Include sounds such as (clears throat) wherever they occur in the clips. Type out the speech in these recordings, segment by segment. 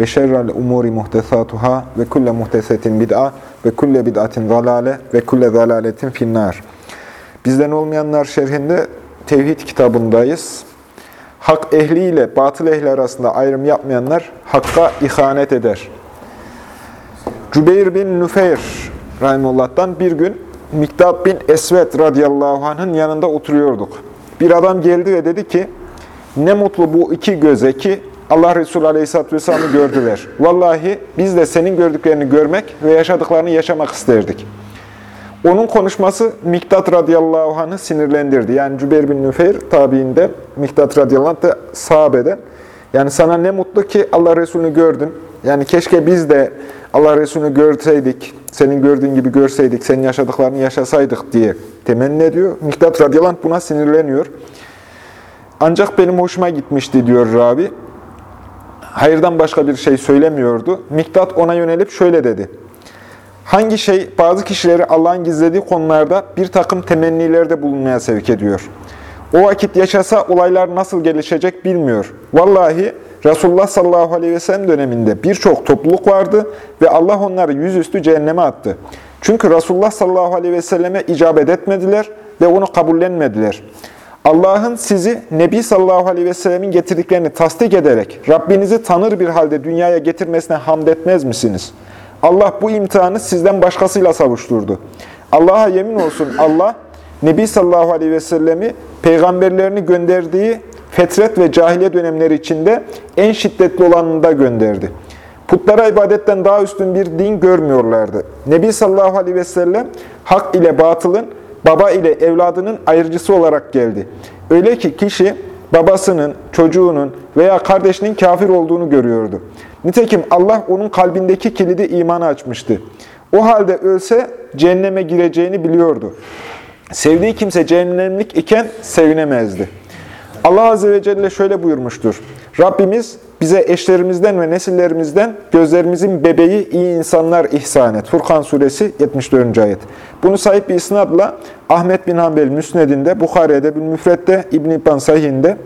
ve şerrel umuri muhtesatuhâ ve kulle muhtesetin bid'a ve kulle bid'atin zalale ve kulle zalaletin finnâr. Bizden olmayanlar şerhinde Tevhid kitabındayız. Hak ehli ile batıl ehli arasında ayrım yapmayanlar hakka ihanet eder. Cübeyr bin Nüfeyr Rahimullah'tan bir gün Miktat bin Esvet radıyallahu anh'ın yanında oturuyorduk. Bir adam geldi ve dedi ki, ne mutlu bu iki göze ki Allah Resulü Aleyhisselatü Vesselam'ı gördüler. Vallahi biz de senin gördüklerini görmek ve yaşadıklarını yaşamak isterdik. Onun konuşması Miktat radıyallahu anh'ı sinirlendirdi. Yani Cübeyr bin Nüfeyr tabiinde, Miktat radıyallahu anh da sahabeden. Yani sana ne mutlu ki Allah Resulü'nü gördün. Yani keşke biz de Allah Resulü'nü görseydik, senin gördüğün gibi görseydik, senin yaşadıklarını yaşasaydık diye temenni ediyor. Miktat radıyallahu anh buna sinirleniyor. Ancak benim hoşuma gitmişti diyor Rabi. Hayırdan başka bir şey söylemiyordu. Miktat ona yönelip şöyle dedi. Hangi şey bazı kişileri Allah'ın gizlediği konularda bir takım temennilerde bulunmaya sevk ediyor. O vakit yaşasa olaylar nasıl gelişecek bilmiyor. Vallahi Resulullah sallallahu aleyhi ve sellem döneminde birçok topluluk vardı ve Allah onları yüzüstü cehenneme attı. Çünkü Resulullah sallallahu aleyhi ve selleme icabet etmediler ve onu kabullenmediler. Allah'ın sizi Nebi sallallahu aleyhi ve sellemin getirdiklerini tasdik ederek Rabbinizi tanır bir halde dünyaya getirmesine hamd etmez misiniz? Allah bu imtihanı sizden başkasıyla savuşturdu. Allah'a yemin olsun Allah Nebi sallallahu aleyhi ve sellemi peygamberlerini gönderdiği fetret ve cahiliye dönemleri içinde en şiddetli olanında gönderdi. Putlara ibadetten daha üstün bir din görmüyorlardı. Nebi sallallahu aleyhi ve sellem hak ile batılın, baba ile evladının ayrıcısı olarak geldi. Öyle ki kişi babasının, çocuğunun veya kardeşinin kafir olduğunu görüyordu. Nitekim Allah onun kalbindeki kilidi imana açmıştı. O halde ölse cehenneme gireceğini biliyordu. Sevdiği kimse cehennemlik iken sevinemezdi. Allah Azze ve Celle şöyle buyurmuştur. Rabbimiz bize eşlerimizden ve nesillerimizden gözlerimizin bebeği iyi insanlar ihsan et. Furkan suresi 74. ayet. Bunu sahip bir isnadla Ahmet bin Hanbel Müsned'inde, Bukhari'de, bin Müfret'te, İbn-i İbban Sahih'inde,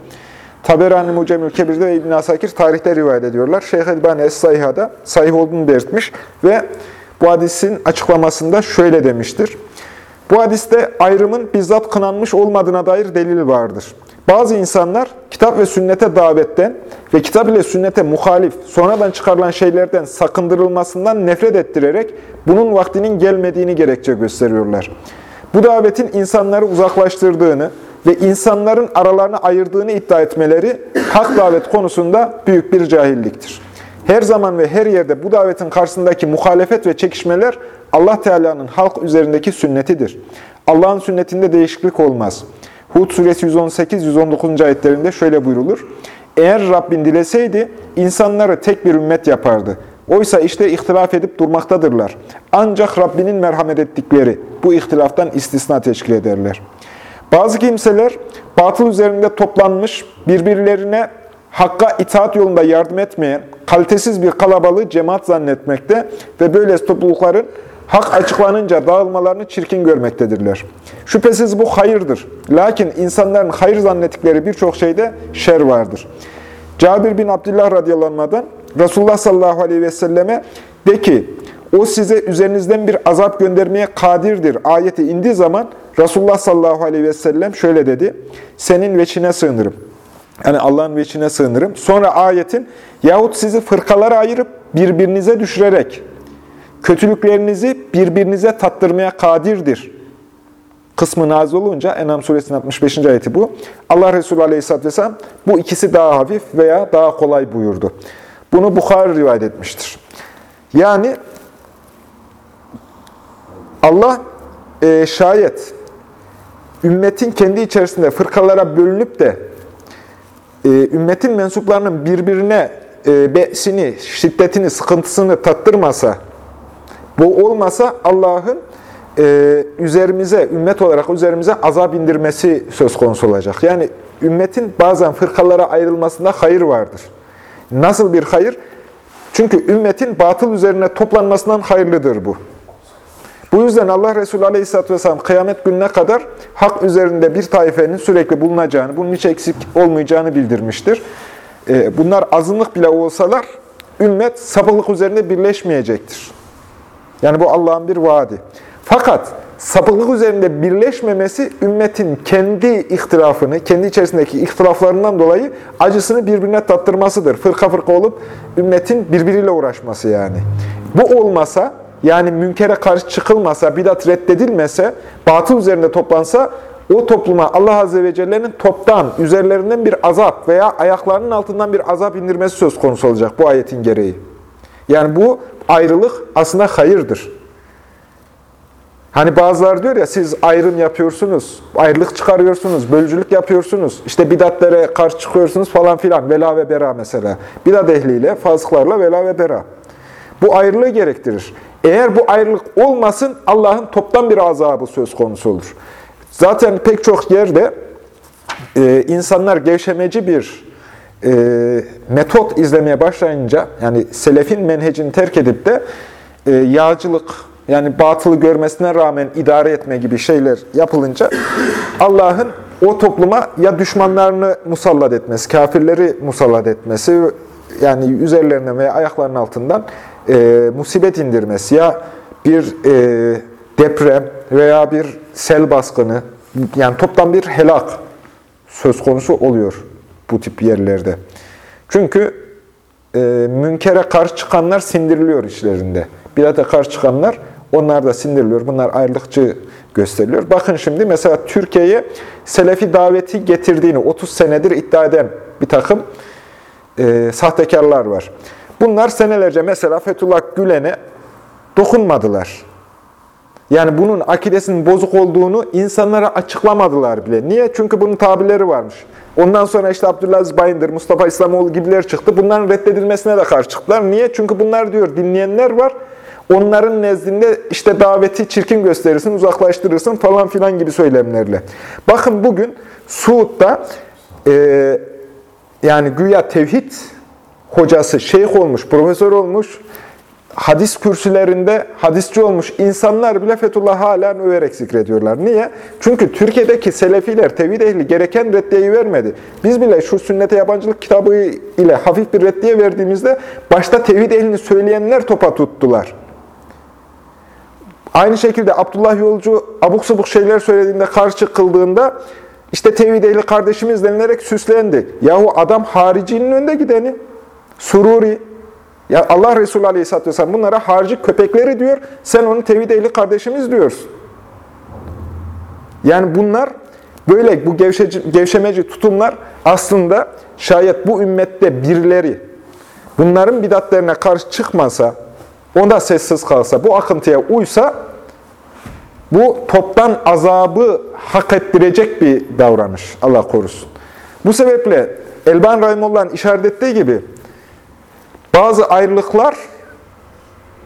Taberani Mucemül Kebir'de ve İbn Asakir tarihte rivayet ediyorlar. Şeyh Elbani Es-Sayha'da sahih olduğunu belirtmiş ve bu hadisin açıklamasında şöyle demiştir. Bu hadiste ayrımın bizzat kınanmış olmadığına dair delil vardır. Bazı insanlar kitap ve sünnete davetten ve kitap ile sünnete muhalif, sonradan çıkarılan şeylerden sakındırılmasından nefret ettirerek bunun vaktinin gelmediğini gerekçe gösteriyorlar. Bu davetin insanları uzaklaştırdığını ve insanların aralarını ayırdığını iddia etmeleri hak davet konusunda büyük bir cahilliktir. Her zaman ve her yerde bu davetin karşısındaki muhalefet ve çekişmeler Allah Teala'nın halk üzerindeki sünnetidir. Allah'ın sünnetinde değişiklik olmaz. Hud suresi 118-119. ayetlerinde şöyle buyrulur. Eğer Rabbin dileseydi insanları tek bir ümmet yapardı. Oysa işte ihtilaf edip durmaktadırlar. Ancak Rabbinin merhamet ettikleri bu ihtilaftan istisna teşkil ederler. Bazı kimseler batıl üzerinde toplanmış, birbirlerine hakka itaat yolunda yardım etmeyen, kalitesiz bir kalabalığı cemaat zannetmekte ve böyle toplulukların hak açıklanınca dağılmalarını çirkin görmektedirler. Şüphesiz bu hayırdır. Lakin insanların hayır zannettikleri birçok şeyde şer vardır. Cabir bin Abdullah radıyallahu Resulullah sallallahu aleyhi ve selleme de ki, o size üzerinizden bir azap göndermeye kadirdir ayeti indiği zaman Resulullah sallallahu aleyhi ve sellem şöyle dedi, senin veçine sığınırım. Yani Allah'ın veçine sığınırım. Sonra ayetin, yahut sizi fırkalara ayırıp birbirinize düşürerek, kötülüklerinizi birbirinize tattırmaya kadirdir. Kısmı nazil olunca Enam suresinin 65. ayeti bu. Allah Resulü aleyhisselatü vesselam bu ikisi daha hafif veya daha kolay buyurdu. Bunu Bukhari rivayet etmiştir. Yani Allah e, şayet ümmetin kendi içerisinde fırkalara bölünüp de e, ümmetin mensuplarının birbirine e, besini, şiddetini, sıkıntısını tattırmasa, bu olmasa Allah'ın e, üzerimize, ümmet olarak üzerimize azap indirmesi söz konusu olacak. Yani ümmetin bazen fırkalara ayrılmasında hayır vardır. Nasıl bir hayır? Çünkü ümmetin batıl üzerine toplanmasından hayırlıdır bu. Bu yüzden Allah Resulü Aleyhisselatü Vesselam kıyamet gününe kadar hak üzerinde bir taifenin sürekli bulunacağını, bunun hiç eksik olmayacağını bildirmiştir. E, bunlar azınlık bile olsalar ümmet sapıklık üzerinde birleşmeyecektir. Yani bu Allah'ın bir vaadi. Fakat sapıklık üzerinde birleşmemesi ümmetin kendi ihtilafını, kendi içerisindeki ihtilaflarından dolayı acısını birbirine tattırmasıdır. Fırka fırka olup ümmetin birbiriyle uğraşması yani. Bu olmasa, yani münkere karşı çıkılmasa, bidat reddedilmese, batıl üzerinde toplansa, o topluma Allah Azze ve Celle'nin toptan, üzerlerinden bir azap veya ayaklarının altından bir azap indirmesi söz konusu olacak bu ayetin gereği. Yani bu ayrılık aslında hayırdır. Hani bazıları diyor ya siz ayrım yapıyorsunuz, ayrılık çıkarıyorsunuz, bölücülük yapıyorsunuz, işte bidatlere karşı çıkıyorsunuz falan filan. Vela ve bera mesela. Bidat ehliyle, fasıklarla vela ve bera. Bu ayrılığı gerektirir. Eğer bu ayrılık olmasın Allah'ın toptan bir azabı söz konusu olur. Zaten pek çok yerde e, insanlar gevşemeci bir e, metot izlemeye başlayınca, yani selefin menhecini terk edip de e, yağcılık, yani batılı görmesine rağmen idare etme gibi şeyler yapılınca Allah'ın o topluma ya düşmanlarını musallat etmesi, kafirleri musallat etmesi, yani üzerlerine veya ayaklarının altından e, musibet indirmesi ya bir e, deprem veya bir sel baskını, yani toptan bir helak söz konusu oluyor bu tip yerlerde. Çünkü e, münkere karşı çıkanlar sindiriliyor işlerinde. Bidate karşı çıkanlar onlar da sindiriliyor. Bunlar ayrılıkçı gösteriliyor. Bakın şimdi mesela Türkiye'ye Selefi daveti getirdiğini 30 senedir iddia eden bir takım e, sahtekarlar var. Bunlar senelerce mesela Fethullah Gülen'e dokunmadılar. Yani bunun akidesinin bozuk olduğunu insanlara açıklamadılar bile. Niye? Çünkü bunun tabirleri varmış. Ondan sonra işte Abdülaziz Bayındır, Mustafa İslamoğlu gibiler çıktı. Bunların reddedilmesine de karşı çıktılar. Niye? Çünkü bunlar diyor dinleyenler var. Onların nezdinde işte daveti çirkin gösterirsin, uzaklaştırırsın falan filan gibi söylemlerle. Bakın bugün Suud'da e, yani güya tevhid hocası, şeyh olmuş, profesör olmuş, hadis kürsülerinde hadisçi olmuş insanlar bile Fethullah hala överek zikrediyorlar. Niye? Çünkü Türkiye'deki Selefiler, tevhid ehli gereken reddiyeyi vermedi. Biz bile şu sünnete yabancılık kitabı ile hafif bir reddiye verdiğimizde başta tevhid ehlini söyleyenler topa tuttular. Aynı şekilde Abdullah Yolcu abuk subuk şeyler söylediğinde karşı kıldığında işte tevhid ehli kardeşimiz denilerek süslendi. Yahu adam haricinin önde gideni. Sururi. Ya Allah Resulü Aleyhisselatü Vesselam bunlara harici köpekleri diyor. Sen onu tevhid ehli kardeşimiz diyorsun. Yani bunlar böyle bu gevşeci, gevşemeci tutumlar aslında şayet bu ümmette birileri bunların bidatlerine karşı çıkmasa, onda sessiz kalsa, bu akıntıya uysa bu toptan azabı hak ettirecek bir davranış. Allah korusun. Bu sebeple Elban Rahimullah'ın işaret ettiği gibi bazı ayrılıklar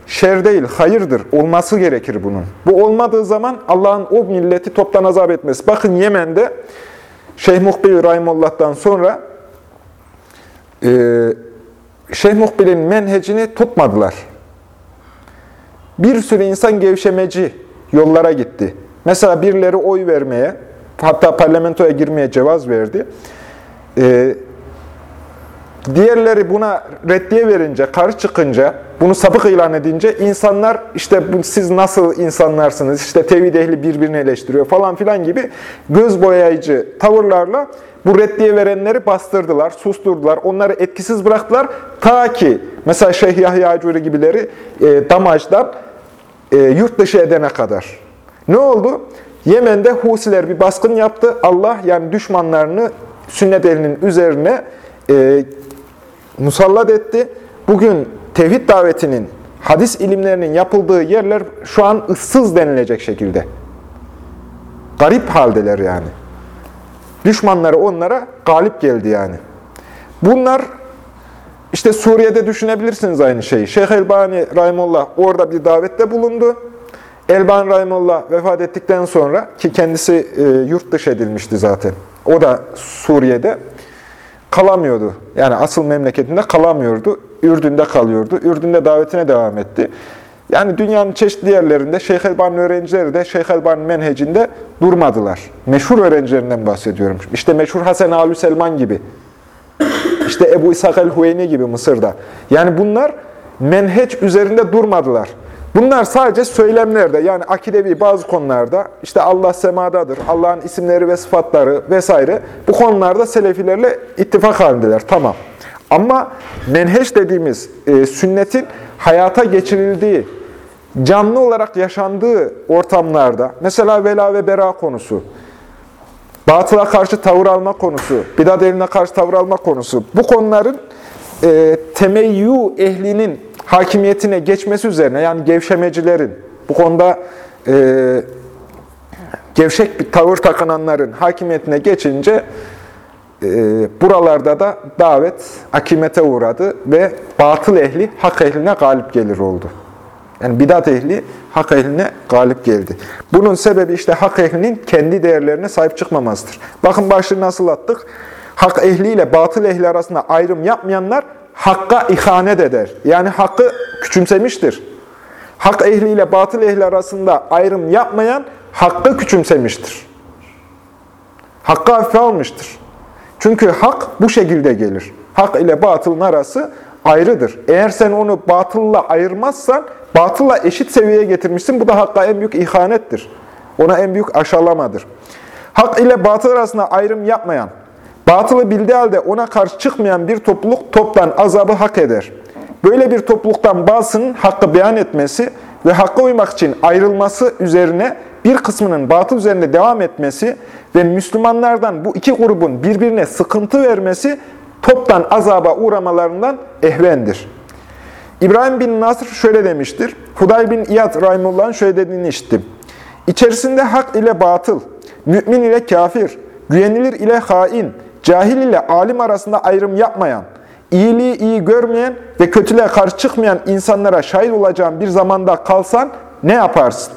şer değil, hayırdır. Olması gerekir bunun. Bu olmadığı zaman Allah'ın o milleti toptan azap etmesi. Bakın Yemen'de Şeyh Muhbil Rahimullah'tan sonra e, Şeyh Muhbil'in menhecini tutmadılar. Bir sürü insan gevşemeci yollara gitti. Mesela birileri oy vermeye, hatta parlamentoya girmeye cevaz verdi. Ee, diğerleri buna reddiye verince, karşı çıkınca, bunu sapık ilan edince insanlar işte siz nasıl insanlarsınız, işte tevhid ehli birbirini eleştiriyor falan filan gibi göz boyayıcı tavırlarla bu reddiye verenleri bastırdılar, susturdular, onları etkisiz bıraktılar. Ta ki mesela Şeyh Yahya Acuri gibileri e, damajdan e, yurt dışı edene kadar. Ne oldu? Yemen'de Husiler bir baskın yaptı. Allah yani düşmanlarını sünnet elinin üzerine e, musallat etti. Bugün tevhid davetinin, hadis ilimlerinin yapıldığı yerler şu an ıssız denilecek şekilde. Garip haldeler yani. Düşmanları onlara galip geldi yani. Bunlar İşte Suriye'de düşünebilirsiniz aynı şeyi. Şeyh Elbani Rahimullah orada bir davette bulundu. Elbani Rahimullah vefat ettikten sonra ki kendisi e, yurt dışı edilmişti zaten. O da Suriye'de kalamıyordu. Yani asıl memleketinde kalamıyordu. Ürdün'de kalıyordu. Ürdün'de davetine devam etti. Yani dünyanın çeşitli yerlerinde Şeyh Elbani öğrencileri de Şeyh Elbani menhecinde durmadılar. Meşhur öğrencilerinden bahsediyorum. İşte meşhur Hasan Alü Selman gibi. İşte Ebu İshak el-Hüveyni gibi Mısır'da. Yani bunlar menheç üzerinde durmadılar. Bunlar sadece söylemlerde yani akidevi bazı konularda işte Allah semadadır, Allah'ın isimleri ve sıfatları vesaire bu konularda selefilerle ittifak halindeler. Tamam. Ama menheç dediğimiz e, sünnetin hayata geçirildiği, canlı olarak yaşandığı ortamlarda, mesela vela ve bera konusu, batıla karşı tavır alma konusu, bidat eline karşı tavır alma konusu, bu konuların e, temeyyü ehlinin hakimiyetine geçmesi üzerine, yani gevşemecilerin, bu konuda e, gevşek bir tavır takınanların hakimiyetine geçince, e, buralarda da davet akimete uğradı ve batıl ehli hak ehline galip gelir oldu. Yani bidat ehli hak ehline galip geldi. Bunun sebebi işte hak ehlinin kendi değerlerine sahip çıkmamasıdır. Bakın başlığı nasıl attık? Hak ehliyle batıl ehli arasında ayrım yapmayanlar hakka ihanet eder. Yani hakkı küçümsemiştir. Hak ehliyle batıl ehli arasında ayrım yapmayan hakkı küçümsemiştir. Hakkı hafife almıştır. Çünkü hak bu şekilde gelir. Hak ile batılın arası ayrıdır. Eğer sen onu batılla ayırmazsan, batılla eşit seviyeye getirmişsin. Bu da hakka en büyük ihanettir. Ona en büyük aşağılamadır. Hak ile batıl arasında ayrım yapmayan, batılı bildiği halde ona karşı çıkmayan bir topluluk toptan azabı hak eder. Böyle bir topluluktan bazısının hakkı beyan etmesi ve hakka uymak için ayrılması üzerine bir kısmının batıl üzerinde devam etmesi ve Müslümanlardan bu iki grubun birbirine sıkıntı vermesi toptan azaba uğramalarından ehvendir. İbrahim bin Nasr şöyle demiştir. Huday bin İyad Rahimullah'ın şöyle dediğini işittim. İçerisinde hak ile batıl, mümin ile kafir, güvenilir ile hain, cahil ile alim arasında ayrım yapmayan, iyiliği iyi görmeyen ve kötülüğe karşı çıkmayan insanlara şahit olacağın bir zamanda kalsan ne yaparsın?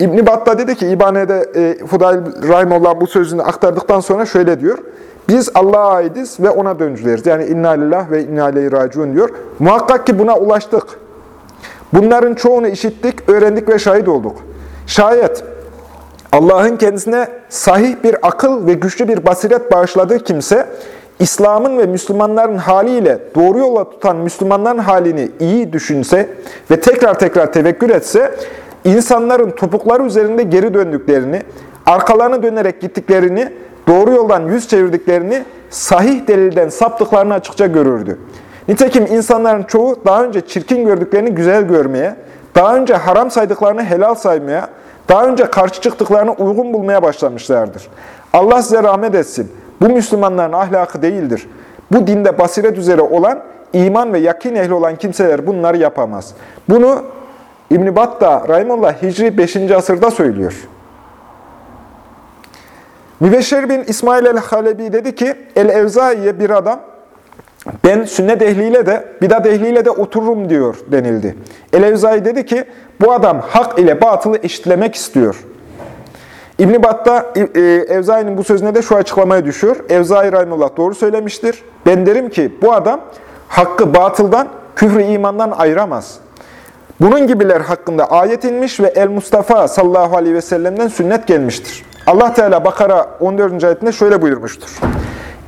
İbn-i Battah dedi ki, İbane'de e, Fudayl Rahimullah bu sözünü aktardıktan sonra şöyle diyor. Biz Allah'a aidiz ve ona döncüleriz. Yani inna lillah ve inna ileyhi raciun diyor. Muhakkak ki buna ulaştık. Bunların çoğunu işittik, öğrendik ve şahit olduk. Şayet Allah'ın kendisine sahih bir akıl ve güçlü bir basiret bağışladığı kimse, İslam'ın ve Müslümanların haliyle doğru yola tutan Müslümanların halini iyi düşünse ve tekrar tekrar tevekkül etse, insanların topukları üzerinde geri döndüklerini, arkalarını dönerek gittiklerini, doğru yoldan yüz çevirdiklerini, sahih delilden saptıklarını açıkça görürdü. Nitekim insanların çoğu daha önce çirkin gördüklerini güzel görmeye, daha önce haram saydıklarını helal saymaya, daha önce karşı çıktıklarını uygun bulmaya başlamışlardır. Allah size rahmet etsin. Bu Müslümanların ahlakı değildir. Bu dinde basiret üzere olan, iman ve yakin ehli olan kimseler bunları yapamaz. Bunu İbn-i Battah Rahimullah Hicri 5. asırda söylüyor. Mübeşşer bin İsmail el-Halebi dedi ki, El-Evzai'ye bir adam, ben sünnet ehliyle de, bidat ehliyle de otururum diyor denildi. El-Evzai dedi ki, bu adam hak ile batılı eşitlemek istiyor. İbn-i Battah, e, Evzai'nin bu sözüne de şu açıklamaya düşüyor. Evzai Rahimullah doğru söylemiştir. Ben derim ki, bu adam hakkı batıldan, küfrü imandan ayıramaz. Bunun gibiler hakkında ayet inmiş ve El-Mustafa sallallahu aleyhi ve sellem'den sünnet gelmiştir. Allah Teala Bakara 14. ayetinde şöyle buyurmuştur.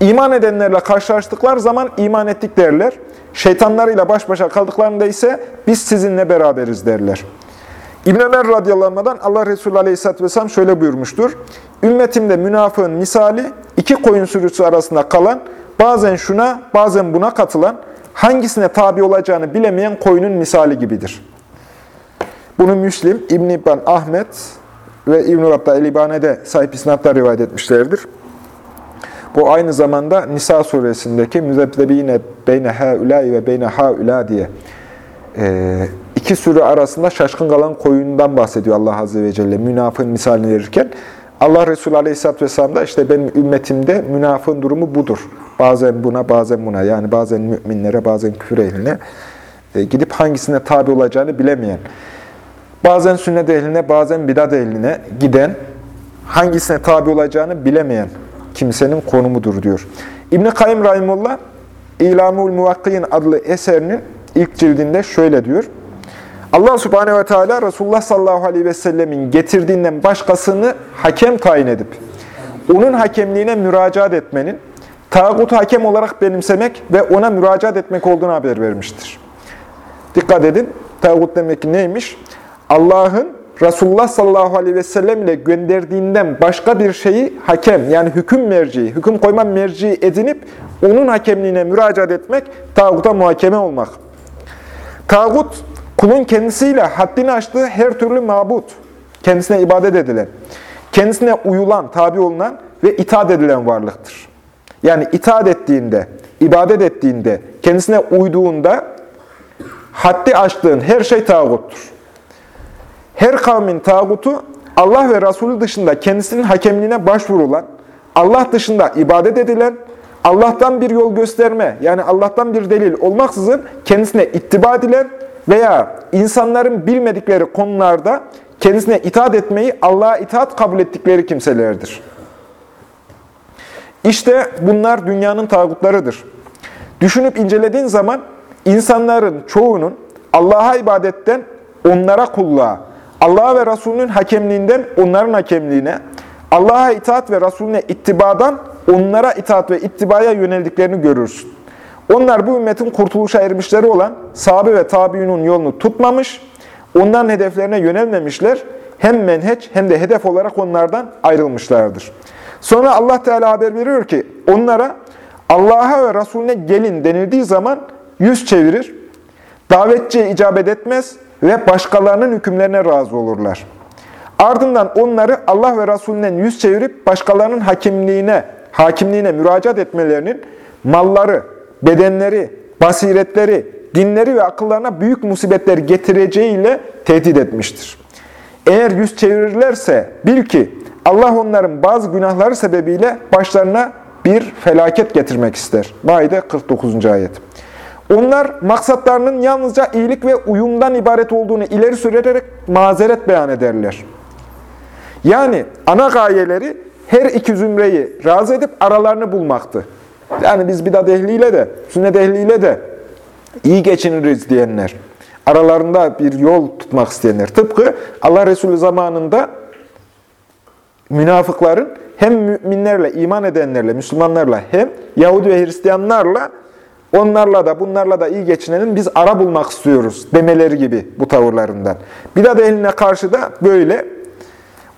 İman edenlerle karşılaştıklar zaman iman ettik derler. Şeytanlarıyla baş başa kaldıklarında ise biz sizinle beraberiz derler. İbn Ömer radıyallahu Allah Resulü aleyhisselatü vesselam şöyle buyurmuştur. Ümmetimde münafığın misali iki koyun sürüsü arasında kalan, bazen şuna bazen buna katılan, hangisine tabi olacağını bilemeyen koyunun misali gibidir. Bunu Müslim, İbn-i İbban Ahmet ve İbn-i Rabda El-İbane'de sahip isnatlar rivayet etmişlerdir. Bu aynı zamanda Nisa suresindeki müzebzebine beyne haulâi ve beyne haulâ diye e, iki sürü arasında şaşkın kalan koyundan bahsediyor Allah Azze ve Celle münafığın misalini verirken. Allah Resulü Aleyhisselatü Vesselam da işte benim ümmetimde münafığın durumu budur Bazen buna, bazen buna. Yani bazen müminlere, bazen küfür ehline e, gidip hangisine tabi olacağını bilemeyen. Bazen sünnet ehline, bazen bidat ehline giden, hangisine tabi olacağını bilemeyen kimsenin konumudur diyor. İbn-i Kayyum Rahimullah, İlamul Muvakkiyin adlı eserinin ilk cildinde şöyle diyor. Allah subhanehu ve teala Resulullah sallallahu aleyhi ve sellemin getirdiğinden başkasını hakem tayin edip, onun hakemliğine müracaat etmenin, tağut hakem olarak benimsemek ve ona müracaat etmek olduğunu haber vermiştir. Dikkat edin, tağut demek neymiş? Allah'ın Resulullah sallallahu aleyhi ve sellem ile gönderdiğinden başka bir şeyi hakem, yani hüküm merci, hüküm koyma merci edinip onun hakemliğine müracaat etmek, tağuta muhakeme olmak. Tağut, kulun kendisiyle haddini aştığı her türlü mabut, kendisine ibadet edilen, kendisine uyulan, tabi olunan ve itaat edilen varlıktır. Yani itaat ettiğinde, ibadet ettiğinde, kendisine uyduğunda haddi aştığın her şey tağuttur. Her kavmin tağutu Allah ve Resulü dışında kendisinin hakemliğine başvurulan, Allah dışında ibadet edilen, Allah'tan bir yol gösterme, yani Allah'tan bir delil olmaksızın kendisine ittiba edilen veya insanların bilmedikleri konularda kendisine itaat etmeyi Allah'a itaat kabul ettikleri kimselerdir. İşte bunlar dünyanın tağutlarıdır. Düşünüp incelediğin zaman insanların çoğunun Allah'a ibadetten onlara kulluğa, Allah'a ve Resulünün hakemliğinden onların hakemliğine, Allah'a itaat ve Resulüne ittibadan onlara itaat ve ittibaya yöneldiklerini görürsün. Onlar bu ümmetin kurtuluşa ermişleri olan sahabe ve tabiunun yolunu tutmamış, onların hedeflerine yönelmemişler, hem menheç hem de hedef olarak onlardan ayrılmışlardır. Sonra Allah Teala haber veriyor ki onlara Allah'a ve Resulüne gelin denildiği zaman yüz çevirir, davetçiye icabet etmez ve başkalarının hükümlerine razı olurlar. Ardından onları Allah ve Resulünden yüz çevirip başkalarının hakimliğine, hakimliğine müracaat etmelerinin malları, bedenleri, basiretleri, dinleri ve akıllarına büyük musibetler getireceğiyle tehdit etmiştir. Eğer yüz çevirirlerse bil ki Allah onların bazı günahları sebebiyle başlarına bir felaket getirmek ister. Maide 49. ayet. Onlar maksatlarının yalnızca iyilik ve uyumdan ibaret olduğunu ileri sürerek mazeret beyan ederler. Yani ana gayeleri her iki zümreyi razı edip aralarını bulmaktı. Yani biz bidat ehliyle de, sünnet ehliyle de iyi geçiniriz diyenler. Aralarında bir yol tutmak isteyenler. Tıpkı Allah Resulü zamanında münafıkların hem müminlerle, iman edenlerle, Müslümanlarla hem Yahudi ve Hristiyanlarla onlarla da bunlarla da iyi geçinenin biz ara bulmak istiyoruz demeleri gibi bu tavırlarından. Bidat ehline karşı da böyle.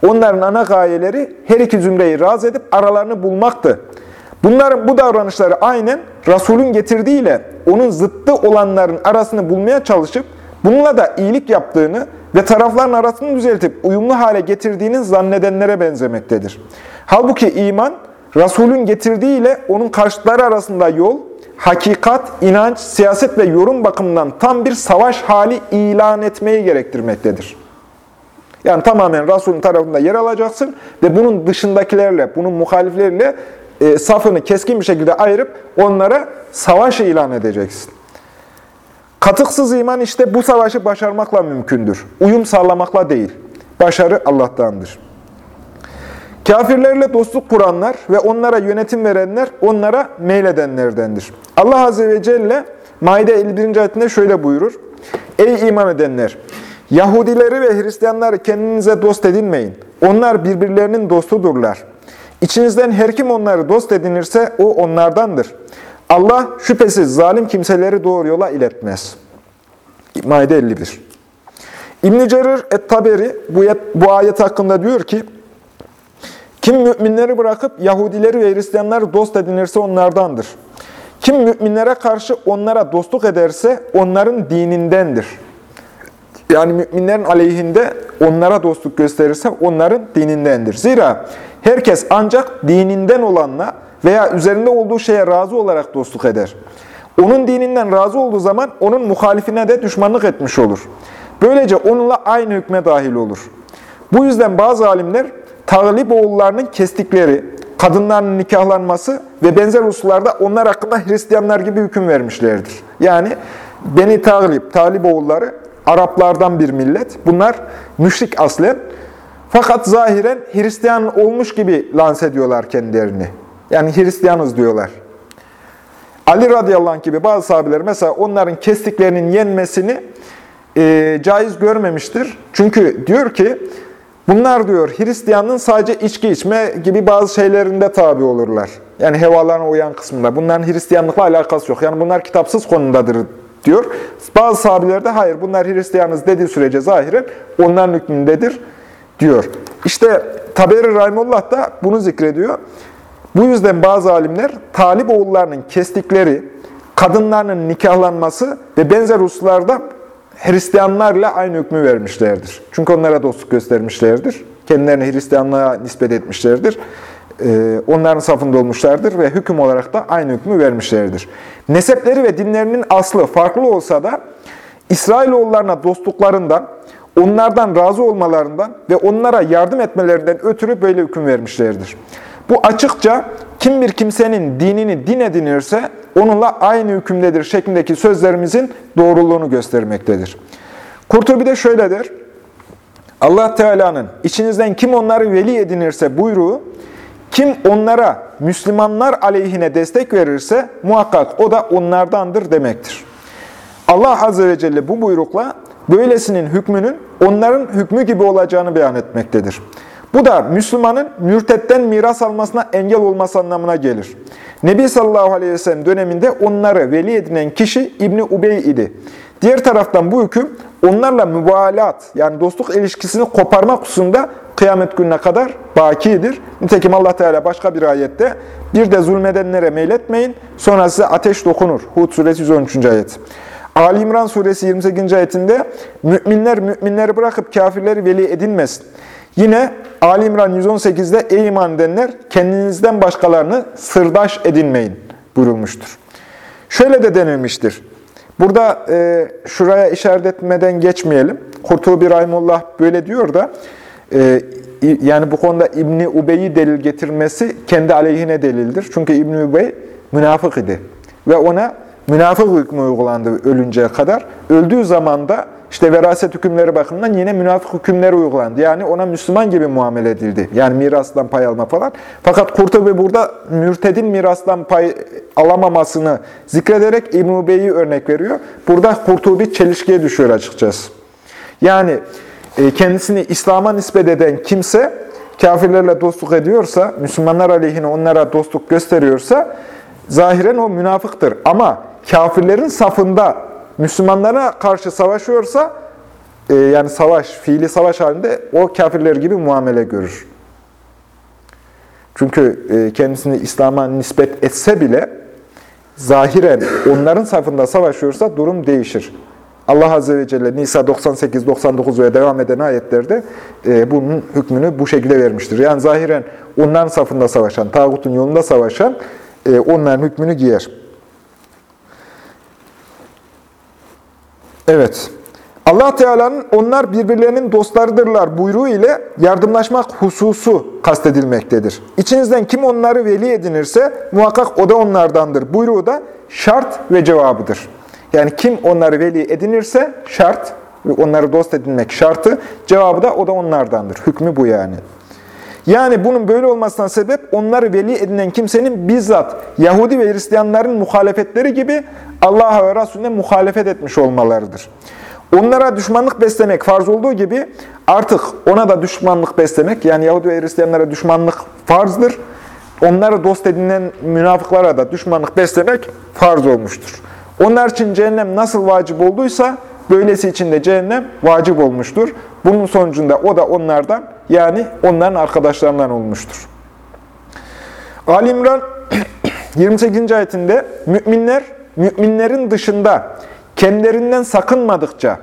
Onların ana gayeleri her iki zümreyi razı edip aralarını bulmaktı. Bunların bu davranışları aynen Resul'ün getirdiğiyle onun zıttı olanların arasını bulmaya çalışıp bununla da iyilik yaptığını ve tarafların arasını düzeltip uyumlu hale getirdiğini zannedenlere benzemektedir. Halbuki iman, Resul'ün getirdiğiyle onun karşıtları arasında yol, hakikat, inanç, siyaset ve yorum bakımından tam bir savaş hali ilan etmeyi gerektirmektedir. Yani tamamen Resul'ün tarafında yer alacaksın ve bunun dışındakilerle, bunun muhalifleriyle e, safını keskin bir şekilde ayırıp onlara savaş ilan edeceksin. Katıksız iman işte bu savaşı başarmakla mümkündür. Uyum sağlamakla değil. Başarı Allah'tandır. Kafirlerle dostluk kuranlar ve onlara yönetim verenler onlara meyledenlerdendir. Allah Azze ve Celle Maide 51. ayetinde şöyle buyurur. Ey iman edenler! Yahudileri ve Hristiyanları kendinize dost edinmeyin. Onlar birbirlerinin dostudurlar. İçinizden her kim onları dost edinirse o onlardandır. Allah şüphesiz zalim kimseleri doğru yola iletmez. Maide 51 İbn-i Cerir Et-Taberi bu, bu ayet hakkında diyor ki, Kim müminleri bırakıp Yahudileri ve Hristiyanları dost edinirse onlardandır. Kim müminlere karşı onlara dostluk ederse onların dinindendir. Yani müminlerin aleyhinde onlara dostluk gösterirse onların dinindendir. Zira herkes ancak dininden olanla veya üzerinde olduğu şeye razı olarak dostluk eder. Onun dininden razı olduğu zaman onun muhalifine de düşmanlık etmiş olur. Böylece onunla aynı hükme dahil olur. Bu yüzden bazı alimler Tağlip oğullarının kestikleri, kadınların nikahlanması ve benzer hususlarda onlar hakkında Hristiyanlar gibi hüküm vermişlerdir. Yani Beni Talib, Talib oğulları Araplardan bir millet. Bunlar müşrik aslen. Fakat zahiren Hristiyan olmuş gibi lanse ediyorlar kendilerini. Yani Hristiyanız diyorlar. Ali radıyallahu anh gibi bazı sahabeler mesela onların kestiklerinin yenmesini e, caiz görmemiştir. Çünkü diyor ki bunlar diyor Hristiyanın sadece içki içme gibi bazı şeylerinde tabi olurlar. Yani hevalarına uyan kısmında. Bunların Hristiyanlıkla alakası yok. Yani bunlar kitapsız konumdadır diyor. Bazı sahabeler de hayır bunlar Hristiyanız dediği sürece zahiren onların hükmündedir diyor. İşte Taberi Rahimullah da bunu zikrediyor. Bu yüzden bazı alimler talip oğullarının kestikleri, kadınlarının nikahlanması ve benzer hususlarda Hristiyanlarla aynı hükmü vermişlerdir. Çünkü onlara dostluk göstermişlerdir. Kendilerini Hristiyanlığa nispet etmişlerdir. Ee, onların safında olmuşlardır ve hüküm olarak da aynı hükmü vermişlerdir. Nesepleri ve dinlerinin aslı farklı olsa da İsrailoğullarına dostluklarından, onlardan razı olmalarından ve onlara yardım etmelerinden ötürü böyle hüküm vermişlerdir. Bu açıkça kim bir kimsenin dinini din edinirse onunla aynı hükümdedir şeklindeki sözlerimizin doğruluğunu göstermektedir. Kurtubi de şöyle der. Allah Teala'nın içinizden kim onları veli edinirse buyruğu, kim onlara Müslümanlar aleyhine destek verirse muhakkak o da onlardandır demektir. Allah Azze ve Celle bu buyrukla böylesinin hükmünün onların hükmü gibi olacağını beyan etmektedir. Bu da Müslümanın mürtetten miras almasına engel olması anlamına gelir. Nebi sallallahu aleyhi ve sellem döneminde onları veli edinen kişi İbni Ubey idi. Diğer taraftan bu hüküm onlarla mübalat yani dostluk ilişkisini koparmak hususunda kıyamet gününe kadar bakidir. Nitekim Allah Teala başka bir ayette bir de zulmedenlere meyletmeyin sonra size ateş dokunur. Hud suresi 113. ayet. Ali İmran suresi 28. ayetinde müminler müminleri bırakıp kafirleri veli edinmesin. Yine Ali İmran 118'de ey iman edenler kendinizden başkalarını sırdaş edinmeyin buyurulmuştur. Şöyle de denilmiştir. Burada e, şuraya işaret etmeden geçmeyelim. Kurtubi Rahimullah böyle diyor da e, yani bu konuda İbni Ubey'i delil getirmesi kendi aleyhine delildir. Çünkü İbni Ubey münafık idi. Ve ona münafık hükmü uygulandı ölünceye kadar. Öldüğü zaman da işte veraset hükümleri bakımından yine münafık hükümleri uygulandı. Yani ona Müslüman gibi muamele edildi. Yani mirastan pay alma falan. Fakat Kurtubi burada mürtedin mirastan pay alamamasını zikrederek İbn-i Bey'i örnek veriyor. Burada Kurtubi çelişkiye düşüyor açıkçası. Yani e, kendisini İslam'a nispet eden kimse kafirlerle dostluk ediyorsa, Müslümanlar aleyhine onlara dostluk gösteriyorsa zahiren o münafıktır. Ama kafirlerin safında Müslümanlara karşı savaşıyorsa, e, yani savaş, fiili savaş halinde o kafirler gibi muamele görür. Çünkü e, kendisini İslam'a nispet etse bile, zahiren onların safında savaşıyorsa durum değişir. Allah Azze ve Celle Nisa 98, 99 ve devam eden ayetlerde e, bunun hükmünü bu şekilde vermiştir. Yani zahiren onların safında savaşan, tağutun yolunda savaşan e, onların hükmünü giyer. Evet. Allah Teala'nın onlar birbirlerinin dostlarıdırlar buyruğu ile yardımlaşmak hususu kastedilmektedir. İçinizden kim onları veli edinirse muhakkak o da onlardandır. Buyruğu da şart ve cevabıdır. Yani kim onları veli edinirse şart, onları dost edinmek şartı, cevabı da o da onlardandır. Hükmü bu yani. Yani bunun böyle olmasına sebep onları veli edinen kimsenin bizzat Yahudi ve Hristiyanların muhalefetleri gibi Allah'a ve Resulüne muhalefet etmiş olmalarıdır. Onlara düşmanlık beslemek farz olduğu gibi artık ona da düşmanlık beslemek, yani Yahudi ve Hristiyanlara düşmanlık farzdır. Onları dost edinen münafıklara da düşmanlık beslemek farz olmuştur. Onlar için cehennem nasıl vacip olduysa, böylesi için de cehennem vacip olmuştur. Bunun sonucunda o da onlardan, yani onların arkadaşlarından olmuştur. Ali İmran (clears throat) 28. ayetinde müminler, müminlerin dışında kendilerinden sakınmadıkça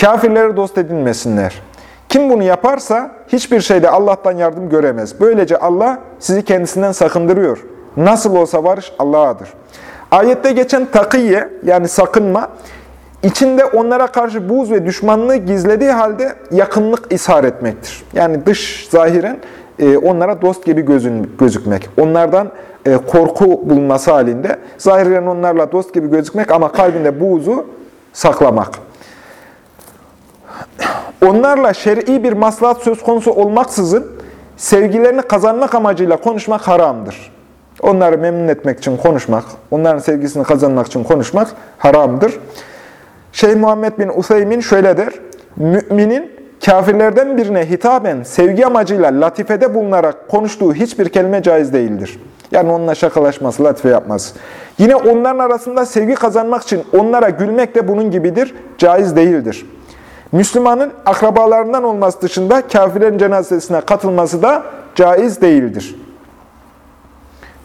kafirleri dost edinmesinler. Kim bunu yaparsa hiçbir şeyde Allah'tan yardım göremez. Böylece Allah sizi kendisinden sakındırıyor. Nasıl olsa varış Allah'adır. Ayette geçen takiye yani sakınma, içinde onlara karşı buz ve düşmanlığı gizlediği halde yakınlık ishar etmektir. Yani dış zahiren e, onlara dost gibi gözün, gözükmek. Onlardan e, korku bulunması halinde zahiren onlarla dost gibi gözükmek ama kalbinde buğzu saklamak. Onlarla şer'i bir maslahat söz konusu olmaksızın sevgilerini kazanmak amacıyla konuşmak haramdır. Onları memnun etmek için konuşmak, onların sevgisini kazanmak için konuşmak haramdır. Şeyh Muhammed bin Useymin şöyle der, Müminin kafirlerden birine hitaben sevgi amacıyla latifede bulunarak konuştuğu hiçbir kelime caiz değildir. Yani onunla şakalaşması, latife yapması. Yine onların arasında sevgi kazanmak için onlara gülmek de bunun gibidir, caiz değildir. Müslümanın akrabalarından olması dışında kafirlerin cenazesine katılması da caiz değildir.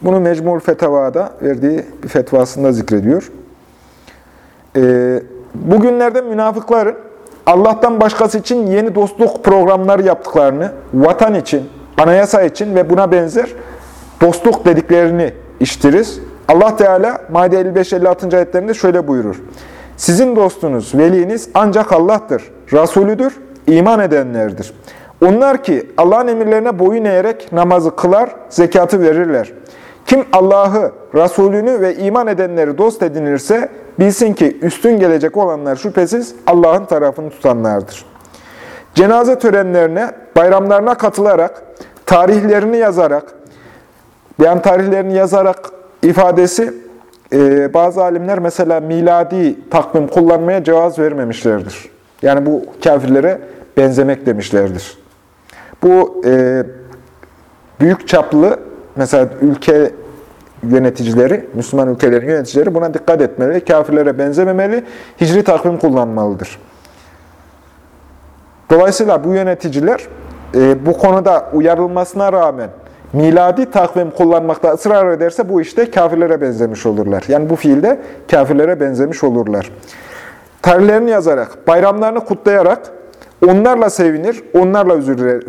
Bunu Mecmul Fetava'da verdiği bir fetvasında zikrediyor. Ee, bugünlerde münafıkların Allah'tan başkası için yeni dostluk programları yaptıklarını, vatan için, anayasa için ve buna benzer dostluk dediklerini iştiriz. Allah Teala Maide 55-56. ayetlerinde şöyle buyurur. Sizin dostunuz, veliniz ancak Allah'tır, Resulüdür, iman edenlerdir. Onlar ki Allah'ın emirlerine boyun eğerek namazı kılar, zekatı verirler. Kim Allah'ı, Resulünü ve iman edenleri dost edinirse bilsin ki üstün gelecek olanlar şüphesiz Allah'ın tarafını tutanlardır. Cenaze törenlerine, bayramlarına katılarak, tarihlerini yazarak, yani tarihlerini yazarak ifadesi e, bazı alimler mesela miladi takvim kullanmaya cevaz vermemişlerdir. Yani bu kafirlere benzemek demişlerdir. Bu e, büyük çaplı mesela ülke yöneticileri, Müslüman ülkelerin yöneticileri buna dikkat etmeli. Kafirlere benzememeli, hicri takvim kullanmalıdır. Dolayısıyla bu yöneticiler e, bu konuda uyarılmasına rağmen miladi takvim kullanmakta ısrar ederse bu işte kafirlere benzemiş olurlar. Yani bu fiilde kafirlere benzemiş olurlar. Tarihlerini yazarak, bayramlarını kutlayarak onlarla sevinir, onlarla